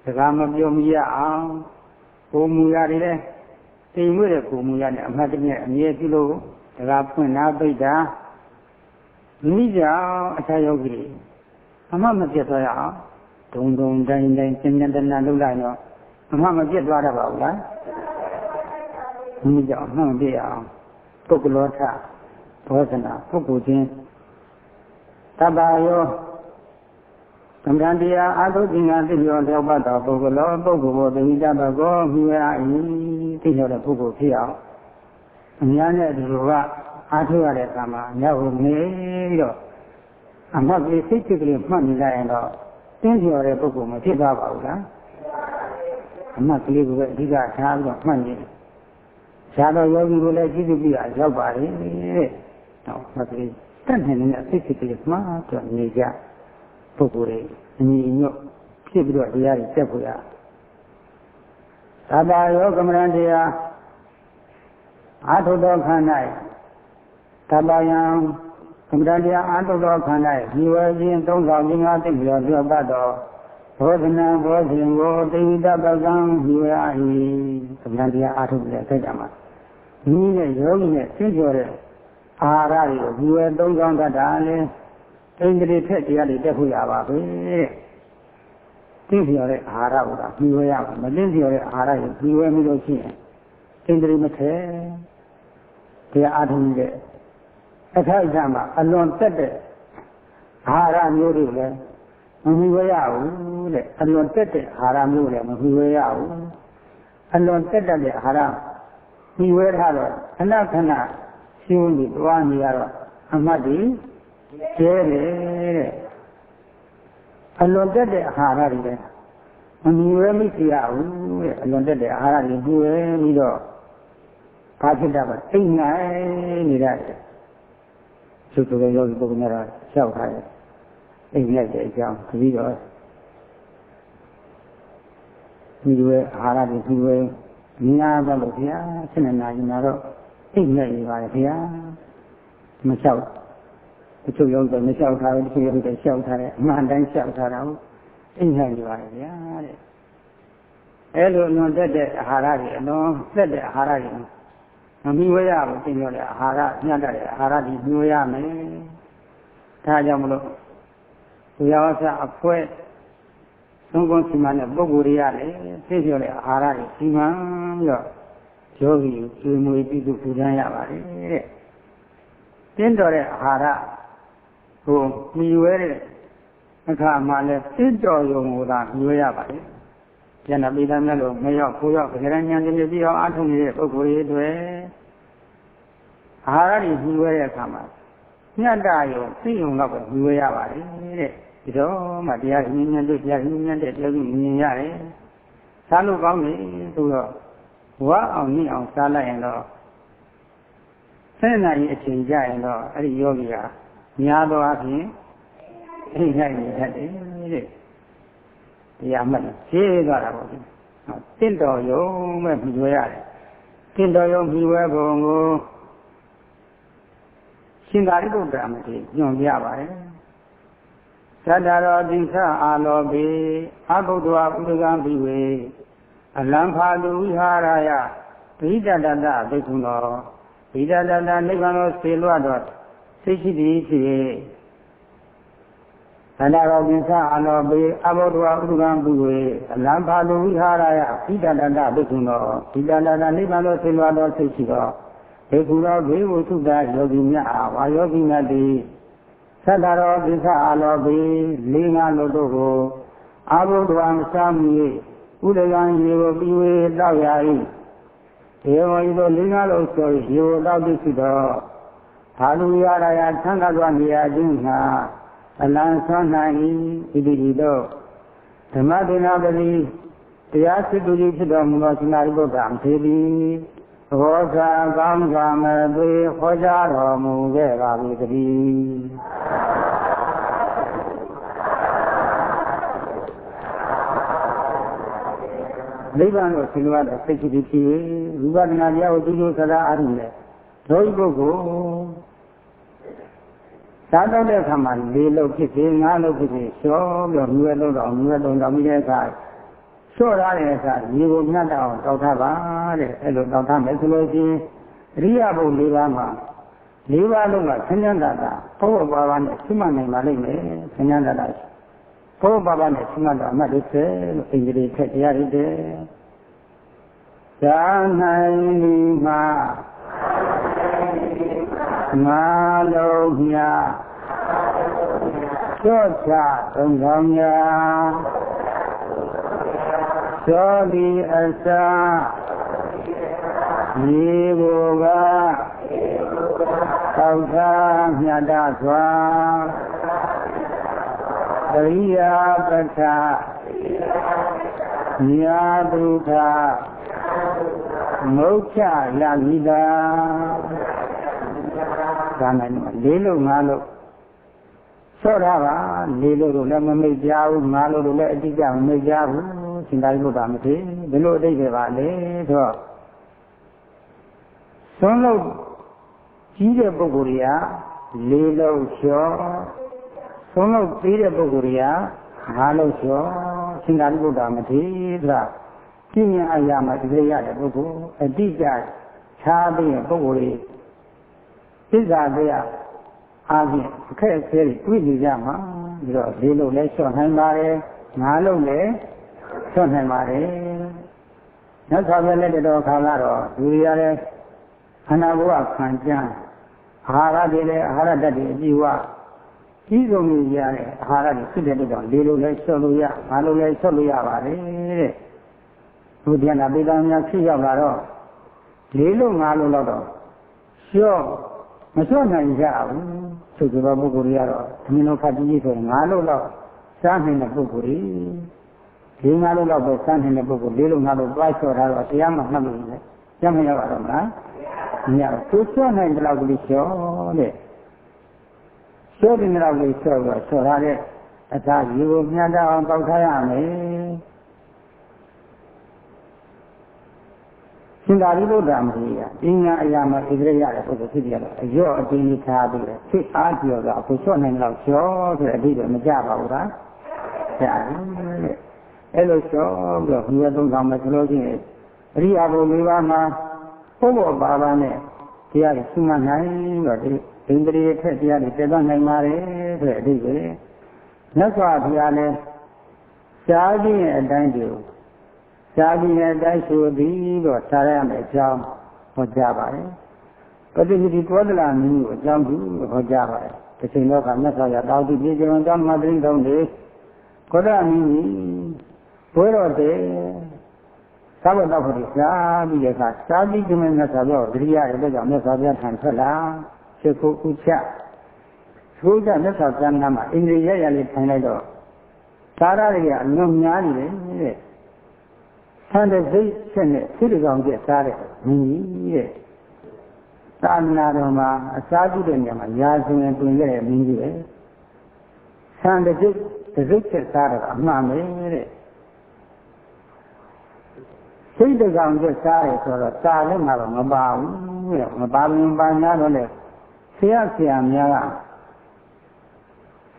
စကားမပြောမရအောင်ကိုမူရတယ်လေတိ မ်မွေ့တဲ့ကိုမူရနဲ့အမှတ်တည်းအမြဲပြုလို့စကားဖွင့်နာပိတ်တာမိကြောက်အခြားယောဂီအမှတ်မပြတ်သွားရအောင်ဒုံဒုံတိုင်းတိုင်းကျဉ်းကျဉ်းတန်းတန်းလှုပ်လိုက်တော့အမှတ်မပြတ်သွားတတ်ပါဘူးလားမိကြောက်အမှတ်မပြတ်အောင်ပုဂ္ဂလောထဘောဇနာပုဂ္ဂိုလ်ချင်းတတ္တယော ကမ္ဘာတရားအာသုခြင်းကသိလျော်လျောက်ပတ်တော်ပုဂ္ဂလောပုဂ္ဂိုလ်ကိုသိကြတော့ကိုမြွေအားဤသိလျော်တဲ့ပုဂ္ဂိုလ်ဖြစ်အောင်အများနဲ့ဒီလိုကအားထုတ်ရတဲ့အခါမှာအများကိုနေပြီးတော့အမှတ်ကြီးစိတ်ချက်ကလေးမှတ်နေလိုက်ရင်တော့တင်းလျော်တဲ့ပုဂ္ဂိုလ်မဖြစ်သွားပါဘူးလားအမှတ်ကလေးကိုပဲအဓိကထားပြီးတော့မှတ်နေတယ်။ဇာတော်ယောဂီကိုလည်းကြည့်ကြည့်ပြီးရောက်ပါလေတဲ့။ဟောမှတ်ကလေးတတ်နေနေတဲ့စိတ်ချက်ကလေးမှတ်တော့နေကြ။ ပုဂ္ဂိုလ်တွေအညီညွတ်ဖြစ်ပြီးတော့တရားတွေတက်ဖို့ရသဗ္ဗယောကမရံတရားအာထုသောခန္ဓာ၌သဗ္ဗယံကမ္မတရားအာထုသောခန္ဓာ၌ဒီဝေခြင်းသုံးဆောင်ခြင်းငါသိပြီးတော့ပြောပတ်တော်ဘောဓနာဘောဓင်ကိုတိတပကံဒီဝေအာဟိကမ္မတရားအာထုတဲ့စိတ်ဓာတ်မှာဒီနဲ့ယောဂီနဲ့သိကျော်တဲ့အာဟာရတွေကိုဒီဝေသုံးဆောင်တတ်တာလေ အိန္ဒြေထက်တရားတွေတက်ဖို့ရပါပဲတဲ့သိလျော်တဲ့အာဟာရကပြီးဝဲရမှာမသိလျော်တဲ့အာဟာရကိုပြီးဝဲမှုလို့ရှိရင်အိန္ဒြေမထဲတရားအားထုတ်တဲ့အခါအကျမှအလွန်တက်တဲ့အာဟာရမျိုးတွေလည်းမမီဝဲရဘူးတဲ့အလွန်တက်တဲ့အာဟာရမျိုးလည်းမမီဝဲရဘူးအလွန်တက်တဲ့အာဟာရမီဝဲထားတော့ခဏခဏရှင်းပြီးတွားနေရတော့အမှတ်ဒီ ကျဲတယ်တဲ့အလွန်တက်တဲ့အာဟာရတွေလည်းမမြင်ဝဲမရှိရဘူးတဲ့အလွန်တက်တဲ့အာဟာရတွေမြင်ဝဲပြီးတော့ဘာဖြစ်တာပါအိမ်နိုင်နေရတယ်သူတို့ယောဂီပုဂ္ဂိုလ်များတော့လျှောက်ထားတယ်အိမ်လိုက်တဲ့အကြောင်းပြီးတော့ဒီလိုအာဟာရတွေဒီလိုများတော့လို့ဗျာဆက်နေနိုင်မှာတော့အိမ်လိုက်နေပါလေဗျာမလျှောက် တချို့ယောဂီမလျှောက်ထားဘူးတချို့ယောဂီလျှောက်ထားတယ်အမှန်တိုင်းလျှောက်ထားတာကိုအိမ်နိုင်ကြပါရဲ့ဗျာတဲ့အဲလိုအလွန်တက်တဲ့အာဟာရတွေအလွန်သက်တဲ့အာဟာရတွေမမီဝဲရဘူးသိလို့လေအာဟာရညှတ်တဲ့အာဟာရတွေမြွေရမယ်ဒါကြောင့်မလို့ဒီယောဆအဖွဲသုံးခုစီမံတဲ့ပုဂ္ဂိုလ်တွေရတယ်သိပြောတဲ့အာဟာရတွေစီမံပြီးတော့ယောဂီကိုကျွေးမွေးပြီးသူပူဇော်ရပါတယ်တဲ့တင်းတော်တဲ့အာဟာရ ကိုမြည်ဝဲတဲ့အခါမှလည်းသိတော်ယုံကိုသာမြည်ဝဲရပါတယ်။ကျန်တဲ့ပိဋကမြတ်လို့မရောက်ကိုရောက်ဗေဒဉာဏ်တည်းပြီးအောင်အားထုတ်နေတဲ့ပုဂ္ဂိုလ်တွေတွေအာဟာရတွေမြည်ဝဲတဲ့အခါမှာညတ္တယုံသိယုံတော့ပဲမြည်ဝဲရပါတယ်တဲ့။ဒီတော့မှတရားဉာဏ်ဉာဏ်တို့တရားဉာဏ်ဉာဏ်တဲ့တရားကြီးမြင်ရတယ်။စားလို့ကောင်းတယ်ဆိုတော့ဝါအောင်နိအောင်စားလိုက်ရင်တော့ဆယ်နာရီအချိန်ကြာရင်တော့အဲ့ဒီယောဂီက များသောအားဖြင့်အိမ်နိုင်နေတတ်တယ်တဲ့တရားမှတ်ရှင်းသွားတာပေါ့ဒီတင့်တော်ယုံမဲ့မြှွေရတယ်တင့်တော်ယုံမြှွေပုံကိုရှင်သာရိပုတ္တရာမထေရညွှန်ပြပါတယ်သတ္တရောတိသအာလောဘေအဘုဒ္ဓဝပုဒကံဘိဝေအလံဖာလူဝိဟာရယဘိဒတတဘိက္ခုနောဘိဒတတနိဗ္ဗာန်ကိုဆေလွတ်တော် သိရှိသည်ဖြစ်သန္တာရောကိသအလောပေအဘောဓဝဥဒကံပုဝေအလံဖာလူဝိဟာရယဘိဒတတဘိက္ခုနောဘိဒတတနိဗ္ဗာန်ကိုဆေလွတ်တော်သိရှိတော်ဘေကုရောဘေဝုသုတယောဂီမြတ်ဝါယောဂီမြတ်တိသတ္တရောကိသအလောပေလေးငါလို့တို့ကိုအဘုဒ္ဓဝမစားမီဥဒကံရေကိုပြီးဝေတောက်ရ၏ဒေဝဤသို့လေးငါလို့ဆိုရေကိုတောက်သည်ဖြစ်သော ဟာလူရရာယဆံကသွားနေရာချင်းဟာအလံဆွမ်းနိုင်ဤဒီဒီတော့ဓမ္မဒေနာပတိတရားစစ်သူကြီးဖြစ်တော်မူသောရှင်သာရိပုတ္တရာသေသည်ဘောဇာကောင်းစွာမသွေဟောကြားတော်မူခဲ့ပါပြီတည်းနိဗ္ဗာန်ကိုဆင်နွှဲတဲ့စိတ်ကြည်ဖြစ်ရူပဒနာတရားကိုသူတို့စကားအားဖြင့်လေတို့ပုဂ္ဂိုလ် သာတော့တဲ့အခါမှာလေးလုံးဖြစ်စေငါးလုံးဖြစ်စေလျှော့ပြီးမြွေလုံးတော့မြွေလုံးတော့ပြီးတဲ့အခါလျှော့ရတဲ့အခါရေကိုမြတ်တော့တောက်ထားပါတဲ့အဲ့လိုတောက်ထားမယ်ဆိုလို့ရှိရင်အရိယဘုံ၄ပါးမှာ၄ပါးလုံးကဆင်းရဲတာတာဘုရားဘာဝနဲ့ရှိမှနိုင်ပါလိမ့်မယ်ဆင်းရဲတာတာဘုရားဘာဝနဲ့ရှိမှတော့အမှတ်လေးပဲလို့အင်္ဂလိပ်ထက်တရားရည်တယ်ဇာနိုင်ဒီမှာ ငါလုံးမြကျော့ချသုံးဆောင်များသောဒီအစာမြေဘူကသောက်သာမြတ်တစွာတရိယာပဋ္ဌာညာဒုက္ခမုတ်ချရမည် သာဒါနိုင်လေးလို့ငါလို့ဆော့ရပါလေးလို့လည်းမမိတ်ကြဘူးငါလို့လည်းအတိအကျမမိတ်ကြဘူးစင်တိုင်းလို့တာမဖြစ်ဘယ်လိုအတိတ်ပဲပါလဲဆိုတော့သွန်းလို့ကြီးတဲ့ပုဂ္ဂိုလ်တွေကလေးလုံးလျှော့သွန်းလို့သေးတဲ့ပုဂ္ဂိုလ်တွေကငါးလုံးလျှော့စင်တိုင်းလို့တာမဖြစ်ဆိုတာပြင်းရင်အရာမှာဒီလိုရတဲ့ပုဂ္ဂိုလ်အတိအကျခြားပြီးပုဂ္ဂိုလ်တွေ သစ္စာတရားအားဖြင့်အခက်အခဲတွေတွေ့နေကြမှာပြီးတော့လေးလုံးလဲလျှော့နိုင်ပါတယ်ငါးလုံးလဲလျှော့နိုင်ပါတယ်။နောက်ဆောင်ရတဲ့တော်ခါကတော့လူတွေရတဲ့ခန္ဓာဘဝခံကြမ်းအာဟာရတွေလည်းအာဟာရဓာတ်တွေအပြည့်ဝကြီးဆုံးကြီးရတဲ့အာဟာရတွေဖြစ်တဲ့တော့လေးလုံးလဲလျှော့လို့ရငါးလုံးလဲလျှော့လို့ရပါတယ်တဲ့။ဘုရားနာပေတော်များဖြစ်ရောက်လာတော့လေးလုံးငါးလုံးတော့လျှော့ မလျှော့နိုင်ကြဘူး။သူကပုဂ္ဂိုလ်တွေကတော့သမင်းတို့ခတ်ကြီးဆိုငါးလုံးတော့စားနိုင်တဲ့ပုဂ္ဂိုလ်တွေလေးငါးလုံးတော့ပဲစမ်းနေတဲ့ပုဂ္ဂိုလ်လေးလုံးငါးလုံးတွားလျှော့ထားတော့တရားမှမှတ်လို့လေရမရပါတော့မလားညသူလျှော့နိုင်တဲ့လောက်ကလေးလျှော့တဲ့လျှော့တဲ့လောက်ကလေးလျှော့တော့လျှော့ထားတဲ့အသာရေကိုမြတ်အောင်တောက်ထားရမယ် ရှင်သာရိပုတ္တရာမကြီးကအင်းညာအရာမှာဣတိရရတဲ့ပုဂ္ဂိုလ်ဖြစ်ကြတော့အရော့အတင်းကြီးထားပြီးတယ်ဖြစ်အားကျော်တော့အခုလျှော့နိုင်တော့လျှော့ဆိုတဲ့အဓိပ္ပာယ်မကြပါဘူးလားကြားတယ်တဲ့အဲ့လိုလျှော့ပြီးတော့ဘုရားသုံးဆောင်မယ်ဆိုလို့ရှိရင်အရိယာဘုံ၄ပါးမှာဘုဘောပါပါနဲ့တရားကိုရှင်းမနိုင်တော့ဒီဒိန္ဒရီထက်တရားတွေတည်သွားနိုင်ပါတယ်ဆိုတဲ့အဓိပ္ပာယ်မြတ်စွာဘုရားလည်းရှားခြင်းရဲ့အတိုင်းတူ ရှားခြင်းရဲ့အတိုင်းဆိုပြီးတော့ထားရမယ်အကြောင်းဟောကြားပါတယ်ပฏิပတိကောသလမင်းကိုအကြောင်းပြုဟောကြားပါတယ်တစ်ချိန်တော့ကမြတ်စွာဘုရားတောင်းတပြေကျွန်တော်တောင်းမှတင်းဆုံးလေကောသလမင်းကြီးဘွဲတော်တဲ့သာဝတ္တဖို့ရှားပြီးတဲ့အခါရှားပြီးဒီမဲ့မြတ်စွာဘုရားတတိယရဲ့အတွက်ကြောင့်မြတ်စွာဘုရားထံထွက်လာဖြစ်ဖို့ဥချထိုးကြမြတ်စွာဘုရားနာမှာအိန္ဒိယရလေးထိုင်လိုက်တော့သာရတွေကအလွန်များနေတယ်တဲ့ ဆန်းတဲ့စိတ်ချက်နဲ့စိတ်ကောင်ကျက်စားတဲ့မင်းကြီးတဲ့သာမဏေတော်မှာအစာပြုတဲ့နေရာမှာရာဇဝင်တွင်ခဲ့တဲ့မင်းကြီးပဲဆန်းတဲ့စိတ်စိတ်ချက်စားတော့အမှန်ပဲတဲ့စိတ်တကောင်ကျစားတယ်ဆိုတော့စာလည်းမှာတော့မပါဘူးတဲ့မပါဘူးပါများတော့လေဆရာဆရာများက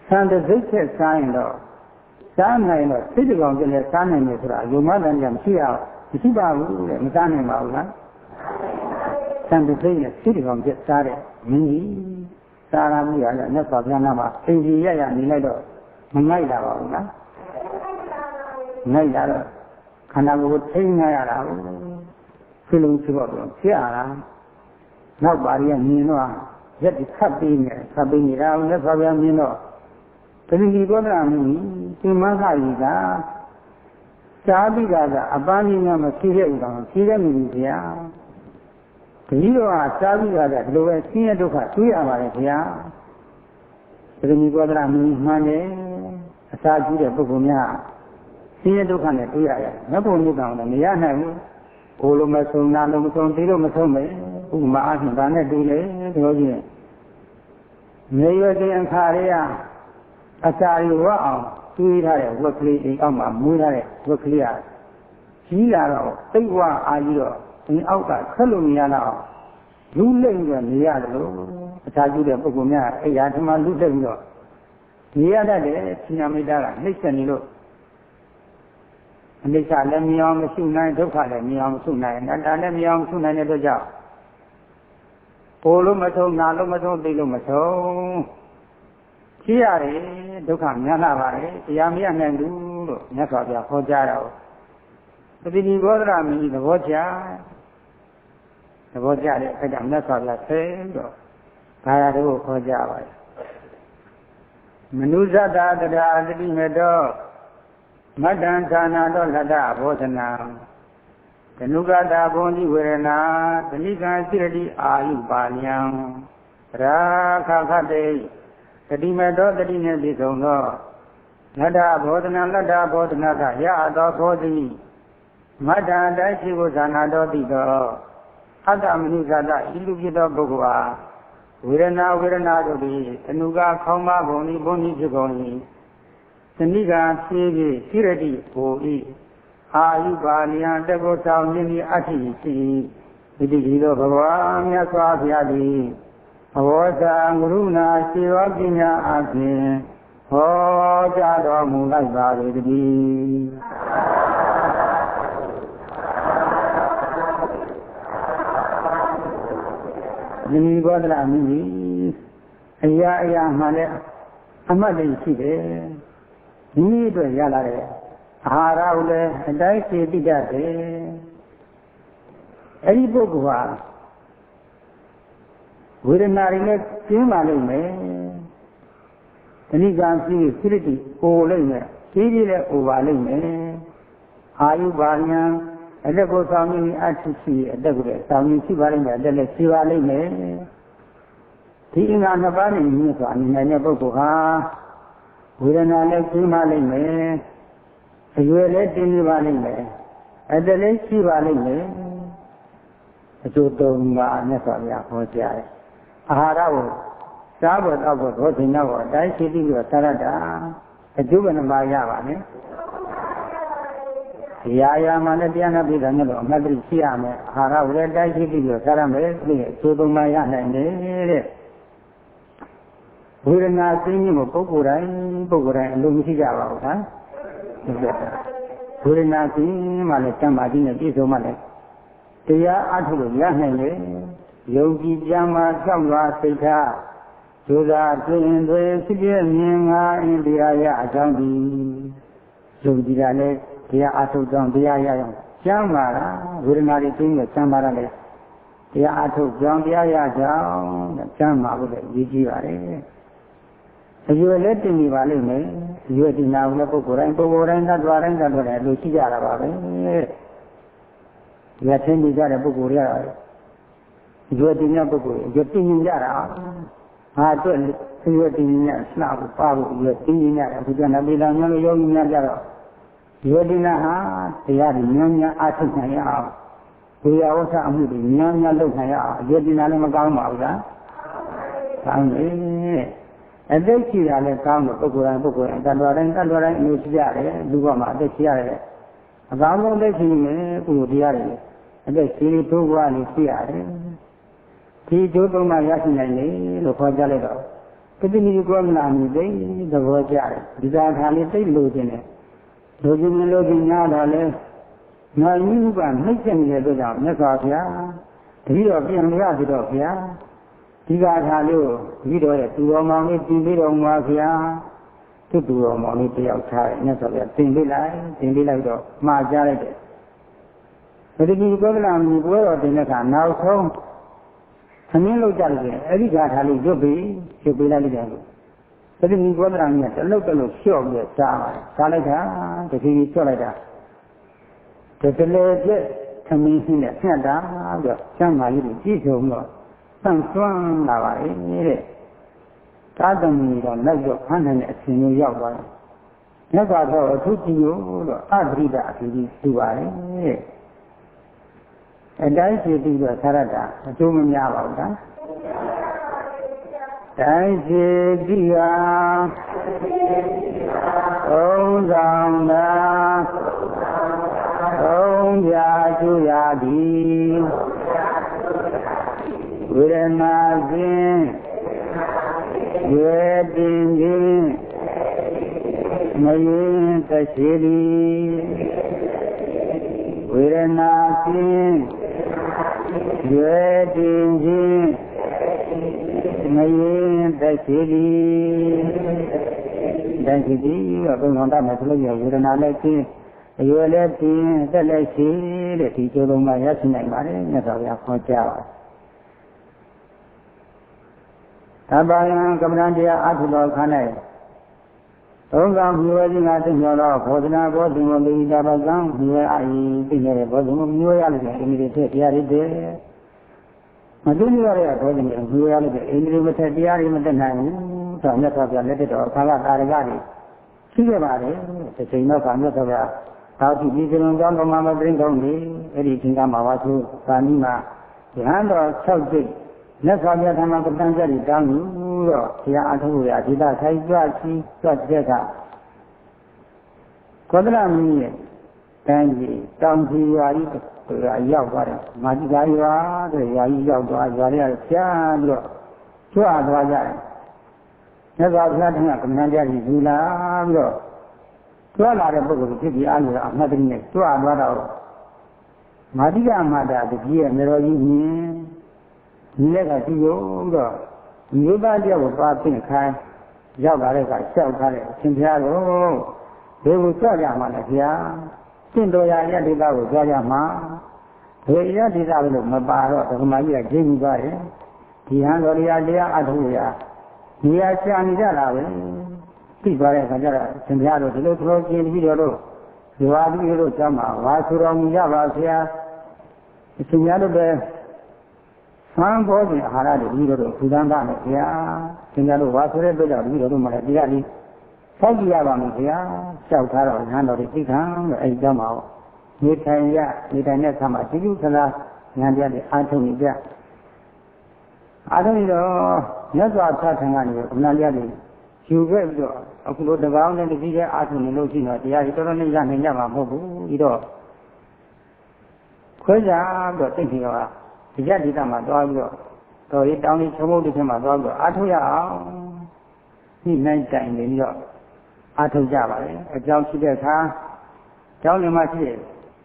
သံတစိတ်ချက်စားရင်တော့ စားနိုင်တော့စိတ်တကောင်ကျလည်းစားနိုင်တယ်ဆိုတာယုံမတန်ကြမရှိရမရှိပါဘူးတဲ့မစားနိုင်ပါဘူးလားသံတစိတ်နဲ့စိတ်တကောင်ကျစားတဲ့မင်းကြီးစားရမှုရလည်းမြတ်စွာဘုရားနာမှာအင်ကြီးရရနေလိုက်တော့မငိုက်တာပါဘူးလားငိုက်တာတော့ခန္ဓာကိုယ်ကိုထိန်းရတာကိုဖြစ်လုံးဖြစ်တော့ဖြစ်ရတာနောက်ပါရီကမြင်တော့ရက်ဒီခတ်ပြီးနေခတ်ပြီးနေတာလည်းဆိုပြမြင်တော့တတိယဘောဓရာမင်း ဒီမခကြီးကရှားပြီးတာကအပန်းကြီးကမဖြေတဲ့ဥကောင်ဖြေတဲ့မိကြီးဗျာတတိယကရှားပြီးတာကဒီလိုပဲဆင်းရဲဒုက္ခတွေ့ရပါတယ်ဗျာတတိယဘောဓရာမင်းမှန်တယ်အစာကျူးတဲ့ပုဂ္ဂိုလ်များဆင်းရဲဒုက္ခနဲ့တွေ့ရတယ်။မဘုံမြတ်ကောင်လည်းမရနိုင်ဘူး။ကိုလိုမဆုံးနာလိုမဆုံးသေးလို့မဆုံးပဲ။ဥပမာအဖြစ်ဒါနဲ့တူလေပြောကြည့်။မြေရွယ်တဲ့အခါလေးကအစာရီဝတ်အောင် တွေးထားတဲ့ဝက်ကလေးအိမ်အောက်မှာမွေးထားတဲ့ဝက်ကလေးကရကြီးလာတော့သိဝအာကြီးတော့ဒီအောက်ကဆက်လို့မရတော့လူလိမ့်ပြီးနေရတယ်လို့အခြားကျူးတဲ့ပုဂ္ဂိုလ်များအဲ့ဒါဒီမှာလူလိမ့်ပြီးတော့နေရတတ်တယ်ဆင်းရဲမိတာကနှိမ့်ဆက်နေလို့အနိစ္စလည်းမရောမရှိနိုင်ဒုက္ခလည်းမရောမရှိနိုင်အနတ္တလည်းမရောမရှိနိုင်တဲ့အတွက်ကြောင့်ပိုလို့မဆုံးနာလို့မဆုံးသိလို့မဆုံး ရှိရတယ်ဒုက္ခများလာပါတယ်တရားမရနိုင်ဘူးလို့မြတ်စွာဘုရားဟောကြားတာပတိဒီဘောဓရမင်းသဘောကျသဘောကျတဲ့အခါကျမြတ်စွာဘုရားဆဲတော့ဘာသာတို့ခေါ်ကြပါတယ်မနုဇတ္တာတရားအတိမေတောမတ္တံဌာနာတော်လတ္တဘောဓနာကနုကတာဘုံကြီးဝေရဏသနိကံစိရတိအာယုပါလျံရာခခတေ တတိမေတောတတိနှင့်ပြည့်စုံသောလတ္တဘောဓနာလတ္တဘောဓနာကရအသောဘောဓိမတ္တံတိုက်ရှိကိုဇာနာတော်တိသောအတ္တမနုဇာတဤလူဖြစ်သောပုဂ္ဂိုလ်အားဝေဒနာဝေဒနာတို့သည်အနုကခေါင်းမဘုံဤဘုံဤဖြစ်ကုန်၏သနိကဖြည်းဖြည်းစိရတိဟိုဤအာယုပါလျံတကုဆောင်မြင့်ဤအဋ္ဌိရှိဒီတိဒီသောဘဂဝါမြတ်စွာဘုရားသည် ဘောဇာဂရုဏာရှိဝပညာအပြင်ဟောကြားတော်မူလိုက်ပါလေတည်းဒီဘောဓရာမိမိအရာအရာမှလည်းအမှတ်တည်းရှိတယ်ဒီနည်းအတွက်ရလာတဲ့အာဟာရကိုလည်းအတိုင်းဖြည့်တိတတ်တယ်အဲ့ဒီပုဂ္ဂိုလ်ဟာ ဝေဒနာတွေနဲ့ကျင်းပါလိမ့်မယ်တဏိကံပြီးစိရတိအိုလိမ့်မယ်ကြီးကြီးလည်းအိုပါလိမ့်မယ်အာယုဘာညာအတက်ကိုဆောင်ရင်းအထုရှိအတက်ကိုလည်းဆောင်ရင်းရှိပါလိမ့်မယ်အတက်လည်းရှိပါလိမ့်မယ်ဒီအင်္ဂါနှစ်ပါးနဲ့မြင့်စွာအနေနဲ့တဲ့ပုဂ္ဂိုလ်ဟာဝေဒနာလည်းကျင်းပါလိမ့်မယ်အရွယ်လည်းတင်းနေပါလိမ့်မယ်အတက်လည်းရှိပါလိမ့်မယ်အကျိုးသုံးပါးမြတ်စွာဘုရားဟောကြားတယ် အာဟာရကိုစားဖို့တောက်ဖို့သောတင်တော့အတိုင်းရှိပြီးတော့စားရတာအကျိုးဘယ်နှပါရပါလဲရာရာမှလည်းတရားနာပြီးတယ်လို့အမှတ်တရရှိရမယ်အာဟာရကိုလည်းတိုင်းရှိပြီးတော့စားရမယ်ဒီအကျိုးသုံးပါရနိုင်တယ်တဲ့ဝေဒနာသိခြင်းကိုပုဂ္ဂိုလ်တိုင်းပုဂ္ဂိုလ်တိုင်းအလိုမရှိကြပါဘူးဟာဝေဒနာသိမှလည်းတမ္မာတိနဲ့ပြည့်စုံမှလည်းတရားအထုလို့ရနိုင်တယ် ယုံကြည်ကြမှာကြောက်ရွာစိတ်ထားဒုသာတွင်တွေဖြစ်ပြမြင်ငါအင်းတရားရအကြောင်းဒီယုံကြည်တာလည်းတရားအထုတ်ကြောင်းတရားရအောင်ကျမ်းပါလားဝေဒနာတွေသိနေကျမ်းပါလားလေတရားအထုတ်ကြောင်းတရားရကြောင်းကျမ်းပါဖို့လည်းရည်ကြည်ပါတယ်အရွယ်လည်းတင်နေပါလိမ့်မယ်အရွယ်တင်နာလည်းပုဂ္ဂိုလ်တိုင်းပုဂ္ဂိုလ်တိုင်းသတ္တဝါတိုင်းသတ္တဝါတိုင်းလို့ရှိကြတာပါပဲဒီကသင်နေကြတဲ့ပုဂ္ဂိုလ်တွေကတော့ ရွယ်တင်တဲ့ပုဂ္ဂိုလ်ရွယ်တင်ကြတာဟာအတွက်ရွယ်တင်ညလှဖို့ပါဖို့ရွယ်တင်ညတယ်အခုကျန်တဲ့ဗေဒမျိုးလို့ယောဂီများကြတော့ရွယ်တင်တာဟာတရားတွေများများအားထုတ်နိုင်ရအောင်ဝေယဝဆအမှုတွေများများလုပ်နိုင်ရအောင်ရွယ်တင်တာလည်းမကောင်းပါဘူးလားကောင်းတယ်အသက်ရှိတာလည်းကောင်းတယ်ပုဂ္ဂိုလ်တိုင်းပုဂ္ဂိုလ်တိုင်းတ attva တိုင်းတ attva တိုင်းအမျိုးရှိရတယ်လူဘမှာအသက်ရှိရတယ်အကောင်းဆုံးလက်ရှိနေပုဂ္ဂိုလ်တရားတွေအသက်ရှိထိုးဘဝနေရှိရတယ် ဒီကျိုးသုံးပါရရှိနိုင်လေလို့ခေါ်ကြလိုက်တော့ပฏิနိကောမနာမိသိသဘောကျတယ်ဒီသာခါလေးသိလို့ခြင်းတယ်လိုချင်လို့ခြင်းများတော့လဲငါကြီးကနှိမ့်ချက်နေတဲ့အတွက်ကြောင့်မြတ်စွာဘုရားတတိတော်ပြန်မရပြီတော့ဘုရားဒီကခါလေးကိုဒီတော်ရဲ့သူတော်မောင်လေးတင်ပြီးတော်မူပါဘုရားသူ့သူတော်မောင်လေးတယောက်ထားတယ်မြတ်စွာဘုရားတင်ပေးလိုက်တင်ပေးလိုက်တော့မှားကြလိုက်တယ်ပฏิနိကောမနာမိပွဲတော်တင်တဲ့အခါနောက်ဆုံး သမင်းလောက်ကြလို့အဲ့ဒီဂါထာလေးရွတ်ပြီးရွတ်ပေးလိုက်လိုက်တယ်လို့ပฏิနိကောဒရာကြီးကတလုတ်တလုတ်လျှော့ပြီးစားပါတယ်စားလိုက်တာတတိယလျှော့လိုက်တာတတလေပြက်သမင်းရှိနဲ့ဖြတ်တာပြီးတော့ကျမ်းမာကြီးကိုကြည့်ဆုံးတော့ဆန့်စွမ်းလာပါလေတဲ့သာသမီတော့လက်တော့ခန်းနိုင်တဲ့အချိန်မျိုးရောက်သွားတယ်မြတ်စွာဘုရားအထုကြည့်လို့တော့အပရိဒအဖြစ်ကြီးသူပါလေတဲ့ အတိုင်းရှိပြီးတော့ဆရတ္တအကျိုးမများပါဘူးလားတိုင်းရှိပြီးဟာသုံးဆောင်တာသုံးပြကျူရသည်ဝေဒနာခြင်းရွယ်တင်ခြင်းမရင်တရှိသည်ဝေဒနာခြင်း ရွယ်တင်ခြင်းမရင်တရှိသည်တရှိသည်ကဘုံတော်တတ်မယ်ဆိုလို့ရဝေဒနာလည်းခြင်းအရွယ်လည်းခြင်းအသက်လည်းရှိတဲ့ဒီကျိုးလုံးကရရှိနိုင်ပါတယ်မြတ်စွာဘုရားခေါ်ကြားပါတယ်သဗ္ဗယံကမ္မဋ္ဌာန်းတရားအထုတော်ခန္ဓာ သုံးကံမြွေခြင်းကသိညောတော့ဘောဓနာဘောဓိမလိတာပကံမြွေအာယီသိညေတဲ့ဘောဓိမမြွေရလို့ဒီနေ့တည်းတရားတွေတည်းမသိရတဲ့ဘောဓိမမြွေရလို့အိန္ဒြေမထက်တရားတွေမတက်နိုင်ဘူးဆိုမြတ်စွာဘုရားလက်ထက်တော်အခါကတာရကတွေရှိခဲ့ပါတယ်တစ်ချိန်တော့ကမြတ်စွာဘုရားသာတိဒီကရုံကြောင့်တော်မှာမသိကောင်းနေအဲ့ဒီသင်္ကမှာဝါသုသာနိမှာဉာဏ်တော်၆ကျိတ်မြတ်စွာဘုရားဓမ္မပဋ္ဌာန်းကျက်တွေတောင်းလို့ တော့ဘုရားအထုပ်ရအဓိကဆိုင်ကြွချီကြွချက်ကကောသလမင်းရဲ့တန်းကြီးတောင်ကြီးရွာကြီးရွာရောက်သွားတယ်မာတိကာရွာတဲ့ရွာကြီးရောက်သွားရွာတွေကဖြားပြီးတော့ကြွသွားကြတယ်မြတ်စွာဘုရားထံကကမ္မန္တရားကြီးယူလာပြီးတော့ကြွလာတဲ့ပုဂ္ဂိုလ်ဖြစ်ပြီးအားလို့အမှတ်တရနဲ့ကြွသွားတော့မာတိကမာတာတကြီးရဲ့မေတော်ကြီးမြင်ဒီလက်ကကြည့်ရုံတော့ မိဘတယောက်ကိုသွားပြင်ခိုင်းရောက်လာတဲ့ကလျှောက်ထားတယ်အရှင်ဘုရားတို့ဘယ်ကိုကြွကြမှာလဲဗျာတင့်တော်ရာရဒေသကိုကြွကြမှာဘယ်ရဒေသလို့မပါတော့ဓမ္မကြီးကကျင်းပြီးသွားတယ်ဒီဟန်တော်ရာတရားအထုရာနေရာချနေကြတာပဲသိသွားတဲ့အခါကျတော့ရှင်ဘုရားတို့ဒီလိုသလိုကျင်းပြီးတော့တို့ဒီဝါဒီတို့ကျောင်းမှာဝါဆိုတော်မူကြပါဆရာအရှင်များတို့ပဲ သံဘောဇဉ်အာဟာရတွေပြီးတော့ထူထမ်းတာနဲ့ဗျာသင်္ကြန်တို့ဝါဆိုတဲ့အတွက်ကြောင့်ပြီးတော့မှလည်းတရားလေးဆောက်ကြည့်ရပါမယ်ဗျာလျှောက်ထားတော့ဉာဏ်တော်တွေသိခံလို့အဲဒီကြောင့်မှာနေထိုင်ရနေထိုင်တဲ့အခါမှာဒီလိုခလားဉာဏ်ပြတဲ့အားထုတ်နေကြအားထုတ်နေတော့မြတ်စွာဘုရားထံကနေအမှန်တရားတွေယူခဲ့ပြီးတော့အခုလိုတကောင်းနဲ့တကြီးတဲ့အားထုတ်နေလို့ရှိတော့တရားကြီးတော်တော်နဲ့ရနိုင်ကြမှာမဟုတ်ဘူးပြီးတော့ခွဲကြပြီးတော့သိနေတော့ ဒီရဒေသမှာသွားပြီးတော့တော်ရီတောင်းလေးချုံမုတ်တစ်ချက်မှာသွားပြီးတော့အားထုတ်ရအောင်ဒီနိုင်တိုင်နေပြီးတော့အားထုတ်ကြပါလေအကြောင်းရှိတဲ့အခါကျောင်းလင်မရှိတဲ့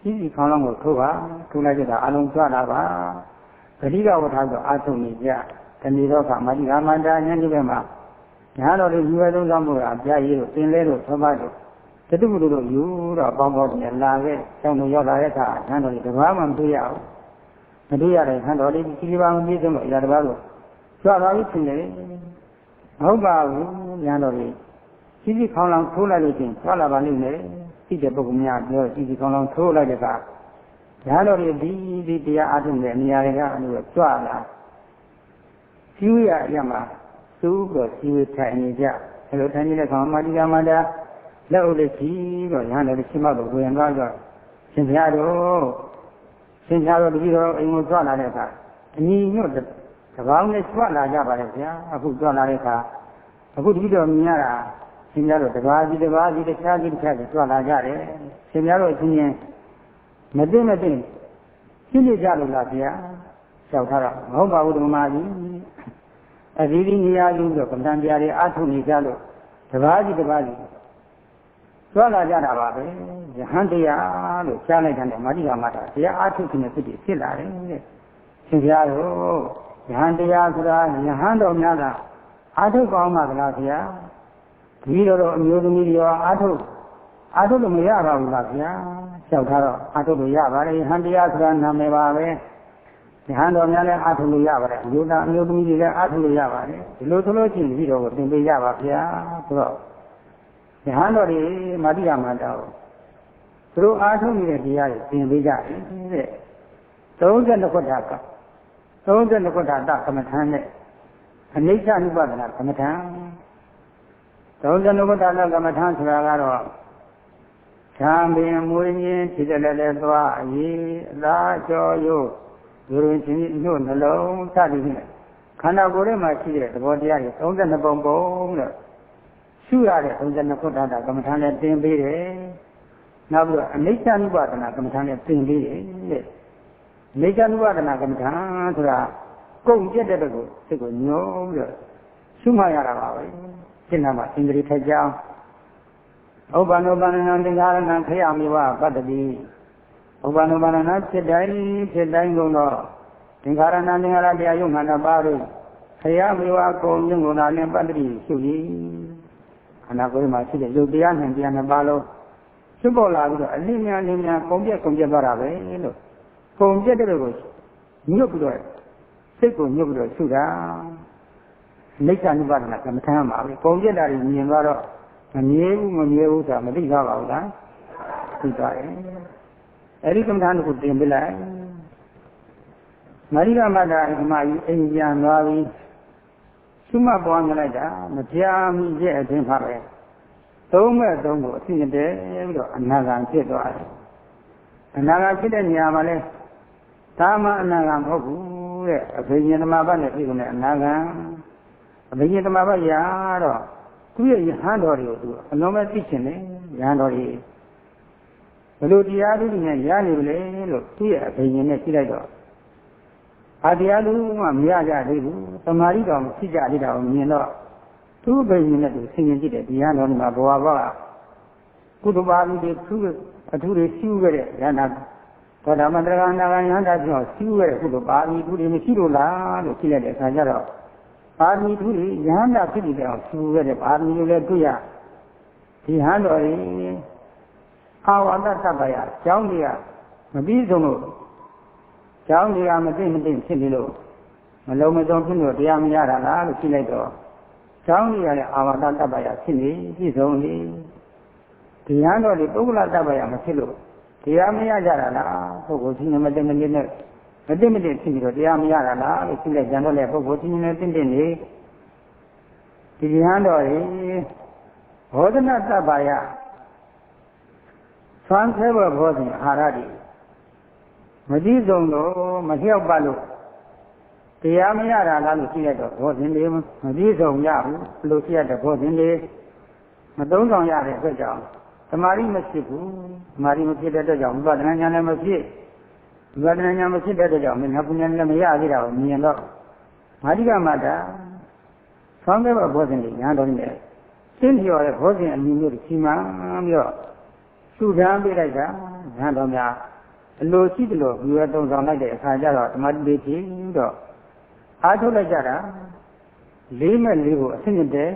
ကြီးကြီးခေါင်းလောင်းကိုထုတ်ပါထုတ်လိုက်ကြတာအလုံးကြွလာပါပရိကဝဋ္ဌဆိုအားထုတ်နေကြတဏီတော့ကမတိဂမန္တာညနေဘက်မှာညာတော်တွေယူရသုံးဆောင်မှုအပြားကြီးတို့သင်လဲတို့သောပါတို့တတုမှုတို့ယူတော့ပေါင်းပေါင်းနဲ့လာခဲ့ကျောင်းတော်ရောက်လာတဲ့အခါညာတော်တွေတဘာမှမတွေ့ရဘူး မတွေ့ရတဲ့ခန္ဓာလေးကြီးကြီးပါမပြည့်စုံလို့အရာတစ်ပါးလို့ကြွသွားပြီဖြစ်နေတယ်မဟုတ်ပါဘူးညာတော်ကြီးကြီးကြီးခေါင်းလောင်ထိုးလိုက်လို့ချင်းကြွလာပါလိမ့်မယ်သိတဲ့ပုဂ္ဂိုလ်များပြောကြီးကြီးခေါင်းလောင်ထိုးလိုက်တဲ့ကညာတော်ကြီးဒီဒီတရားအထုံးတဲ့နေရာတွေကအဲ့လိုကြွလာစီဝရအရမှာသူ့ကိုစီဝထိုင်နေကြအဲ့လိုထိုင်နေတဲ့ခေါင်းမာတိကမာတာလက်အုပ်လေးကြီးတော့ညာတော်ကြီးရှိမှတော့ဝင်သွားတော့ရှင်ဘုရားတို့ ရှင်သာတော်တပည့်တော်အိမ်ကိုကြွလာတဲ့အခါအညီညွတ်တကောင်းနဲ့ကြွလာကြပါလေဗျာအခုကြွလာတဲ့အခါအခုတပည့်တော်မြင်ရတာရှင်များတို့တကားကြီးတကားကြီးတခြားကြီးတခြားကြီးကြွလာကြတယ်ရှင်များတို့အချင်းချင်းမသိမသိရှင်းပြကြလို့လားဗျာလျှောက်ထားတော့မဟုတ်ပါဘူးဓမ္မကြီးအသီးသီးနေရာကြီးတော့ကမ္ဘာတရားတွေအထုနေကြလို့တကားကြီးတကားကြီး ကြွလာကြတာပါပဲယဟန်တရားလို့ကြားလိုက်တဲ့မာတိကမတာတရားအားထုတ်ခြင်းနဲ့ဖြစ်ဖြစ်လာတယ်တဲ့ရှင်ဘုရားတို့ယဟန်တရားဆိုတာယဟန်တော်များကအားထုတ်ကောင်းပါကလားဗျာဒီလိုတော့အမျိုးသမီးတွေရောအားထုတ်အားထုတ်လို့မရပါဘူးလားဗျာလျှောက်ထားတော့အားထုတ်လို့ရပါတယ်ယဟန်တရားဆိုတာနာမည်ပါပဲယဟန်တော်များလည်းအားထုတ်လို့ရပါတယ်အမျိုးသားအမျိုးသမီးတွေလည်းအားထုတ်လို့ရပါတယ်ဒီလိုဆိုလို့ရှိရင်ဒီတော့ကိုသင်ပေးရပါဗျာဆိုတော့ ယဟန်တော်တွေမာတိကမတာကိုသူတို့အားထုတ်နေတဲ့တရားတွေသင်ပေးကြတယ်တဲ့32ခုထာက32ခုထာတကမ္မထမ်းနဲ့အနိစ္စ ानु ပဒနာကမ္မထမ်း32ခုထာတကမ္မထမ်းဆိုတာကတော့ဓာမင်မွေးခြင်းဖြစ်တယ်လည်းသွားအရေးအလားကြောရိုးဒုရင်ချင်းညှို့နှလုံးစသည်ဖြင့်ခန္ဓာကိုယ်ထဲမှာရှိတဲ့သဘောတရားတွေ32ပုံပုံလို့ ရှုရတဲ့32ခုထာတာကမ္မထာနဲ့သင်ပေးတယ်နောက်ပြီးတော့အနိစ္စ ानु ပါဒနာကမ္မထာနဲ့သင်ပေးတယ်တဲ့အနိစ္စ ानु ပါဒနာကမ္မထာဆိုတာကုန်ပြတ်တဲ့ဘက်ကိုစိတ်ကိုညှိုးပြီးတော့ရှုမှတ်ရတာပါပဲရှင်းတာမှာအင်္ဂလိပ်ထက်ကြောင်းဥပ္ပန္နောပန္နံသင်္ခါရဏခရမေဝပတ္တိဥပ္ပန္နောပန္နံဖြစ်တိုင်းဖြစ်တိုင်းကုန်တော့သင်္ခါရဏသင်္ခါရတရားယုံခန္ဓာပါတို့ခရမေဝကုံမြုံကုန်တာနဲ့ပတ္တိရှုပြီး ခန္ဓာကိုယ်မှာရှိတဲ့ယုတ်တရားနဲ့တရားနှစ်ပါးလုံးဖြစ်ပေါ်လာပြီးတော့အလင်းများအလင်းများကုန်ပြက်ကုန်ပြက်သွားတာပဲလို့ကုန်ပြက်တဲ့ကိုညှုပ်ပြီးတော့စိတ်ကိုညှုပ်ပြီးတော့ရှုတာနိစ္စ ानु ပါဒနာကမ္မထမ်းမှာပဲကုန်ပြက်တာတွေမြင်သွားတော့မမြဲဘူးမမြဲဘူးဆိုတာမသိကြပါဘူးလားသိသွားတယ်အဲ့ဒီကမ္မထမ်းကိုတင်ပြလိုက်မာရိကမတာအမကြီးအိမ်ပြန်သွားပြီး ရှုမှတ်ပွားမြလိုက်တာမကြားမိရဲ့အချင်းဖာပဲသုံးမဲ့သုံးကိုအဖြစ်တည်းပြီးတော့အနာဂံဖြစ်သွားတယ်အနာဂံဖြစ်တဲ့နေရာမှာလဲဒါမှအနာဂံမဟုတ်ဘူးတဲ့အဘိညာသမဘနဲ့ပြည့်စုံတဲ့အနာဂံအဘိညာသမဘရာတော့သူ့ရဲ့ယဟန်တော်တွေကိုသူအလုံးမဲ့သိချင်တယ်ယဟန်တော်တွေဘယ်လိုတရားသူတွေနဲ့ရနေပြီလဲလို့သူ့ရဲ့အဘိညာနဲ့ကြည့်လိုက်တော့ အာတရားလူမှမရကြသေးဘူးသမာဓိတော်မရှိကြသေးတာကိုမြင်တော့သူ့ဘိညာနဲ့သူဆင်ញင်ကြည့်တယ်ဒီယဟန်တော်တွေမှာဘဝဘဝကုသပါဠိတွေသူ့အထူးတွေရှိခဲ့တဲ့ယန္တာသောတာပန်တရဂနာဂယန္တာပြောရှိခဲ့တဲ့ကုသပါဠိသူတွေမရှိလို့လားလို့ကြည့်လိုက်တဲ့အခါကျတော့ပါမီသူတွေယဟန္တာဖြစ်ပြီးတော့သူခဲ့တဲ့ပါမီတွေလည်းတွေ့ရဒီဟန်တော်ကြီးအာဝန္တသဗ္ဗယကျောင်းကြီးကမပြီးဆုံးလို့ ကျောင်းကြီးကမသိမသိဖြစ်နေလို့မလုံးမစုံဖြစ်လို့တရားမရတာလားလို့ကြည့်လိုက်တော့ကျောင်းကြီးကလည်းအာဝန္တသဗ္ဗယဖြစ်နေပြည့်စုံနေဒီဟန်တော်ဒီပုဂ္ဂလသဗ္ဗယမဖြစ်လို့တရားမရကြတာလားပုဂ္ဂိုလ်ကြီးနဲ့မသိမသိနဲ့မသိမသိဖြစ်ပြီးတော့တရားမရတာလားလို့ရှိလိုက်ကြံတော့လေပုဂ္ဂိုလ်ချင်းချင်းတင့်တင့်နေဒီဉာဏ်တော်ရေဘောဓနာတပ္ပါယသွမ်းခဲဘဘောဇင်အာဟာရတိ မကြည့်ဆုံးတော့မလျှောက်ပါလို့တရားမရတာလားလို့ရှိလိုက်တော့ဘောဇင်လေးမကြည့်ဆုံးရဘူးဘလို့ရှိရတဲ့ဘောဇင်လေးမသုံးဆောင်ရတဲ့အတွက်ကြောင့်သမာဓိမဖြစ်ဘူးသမာဓိမဖြစ်တဲ့အတွက်ကြောင့်ဝိပဿနာဉာဏ်လည်းမဖြစ်ဝိပဿနာဉာဏ်မဖြစ်တဲ့အတွက်ကြောင့်မင်းပုညံလည်းမရသေးတာကိုမြင်တော့မာတိကမတာဆောင်းတဲ့ဘောဇင်တွေညာတော်နေသင်ပြောတဲ့ဘောဇင်အမျိုးမျိုးကြီးမှပြီးတော့စုထမ်းပေးလိုက်တာညာတော်များ အလိုရှိတယ်လို့ပြီးရတုံဆောင်လိုက်တဲ့အခါကျတော့ဓမ္မတိဖြစ်ပြီးတော့အားထုတ်လိုက်ကြတာလေးမဲ့လေးကိုအဆင့်မြင့်တယ်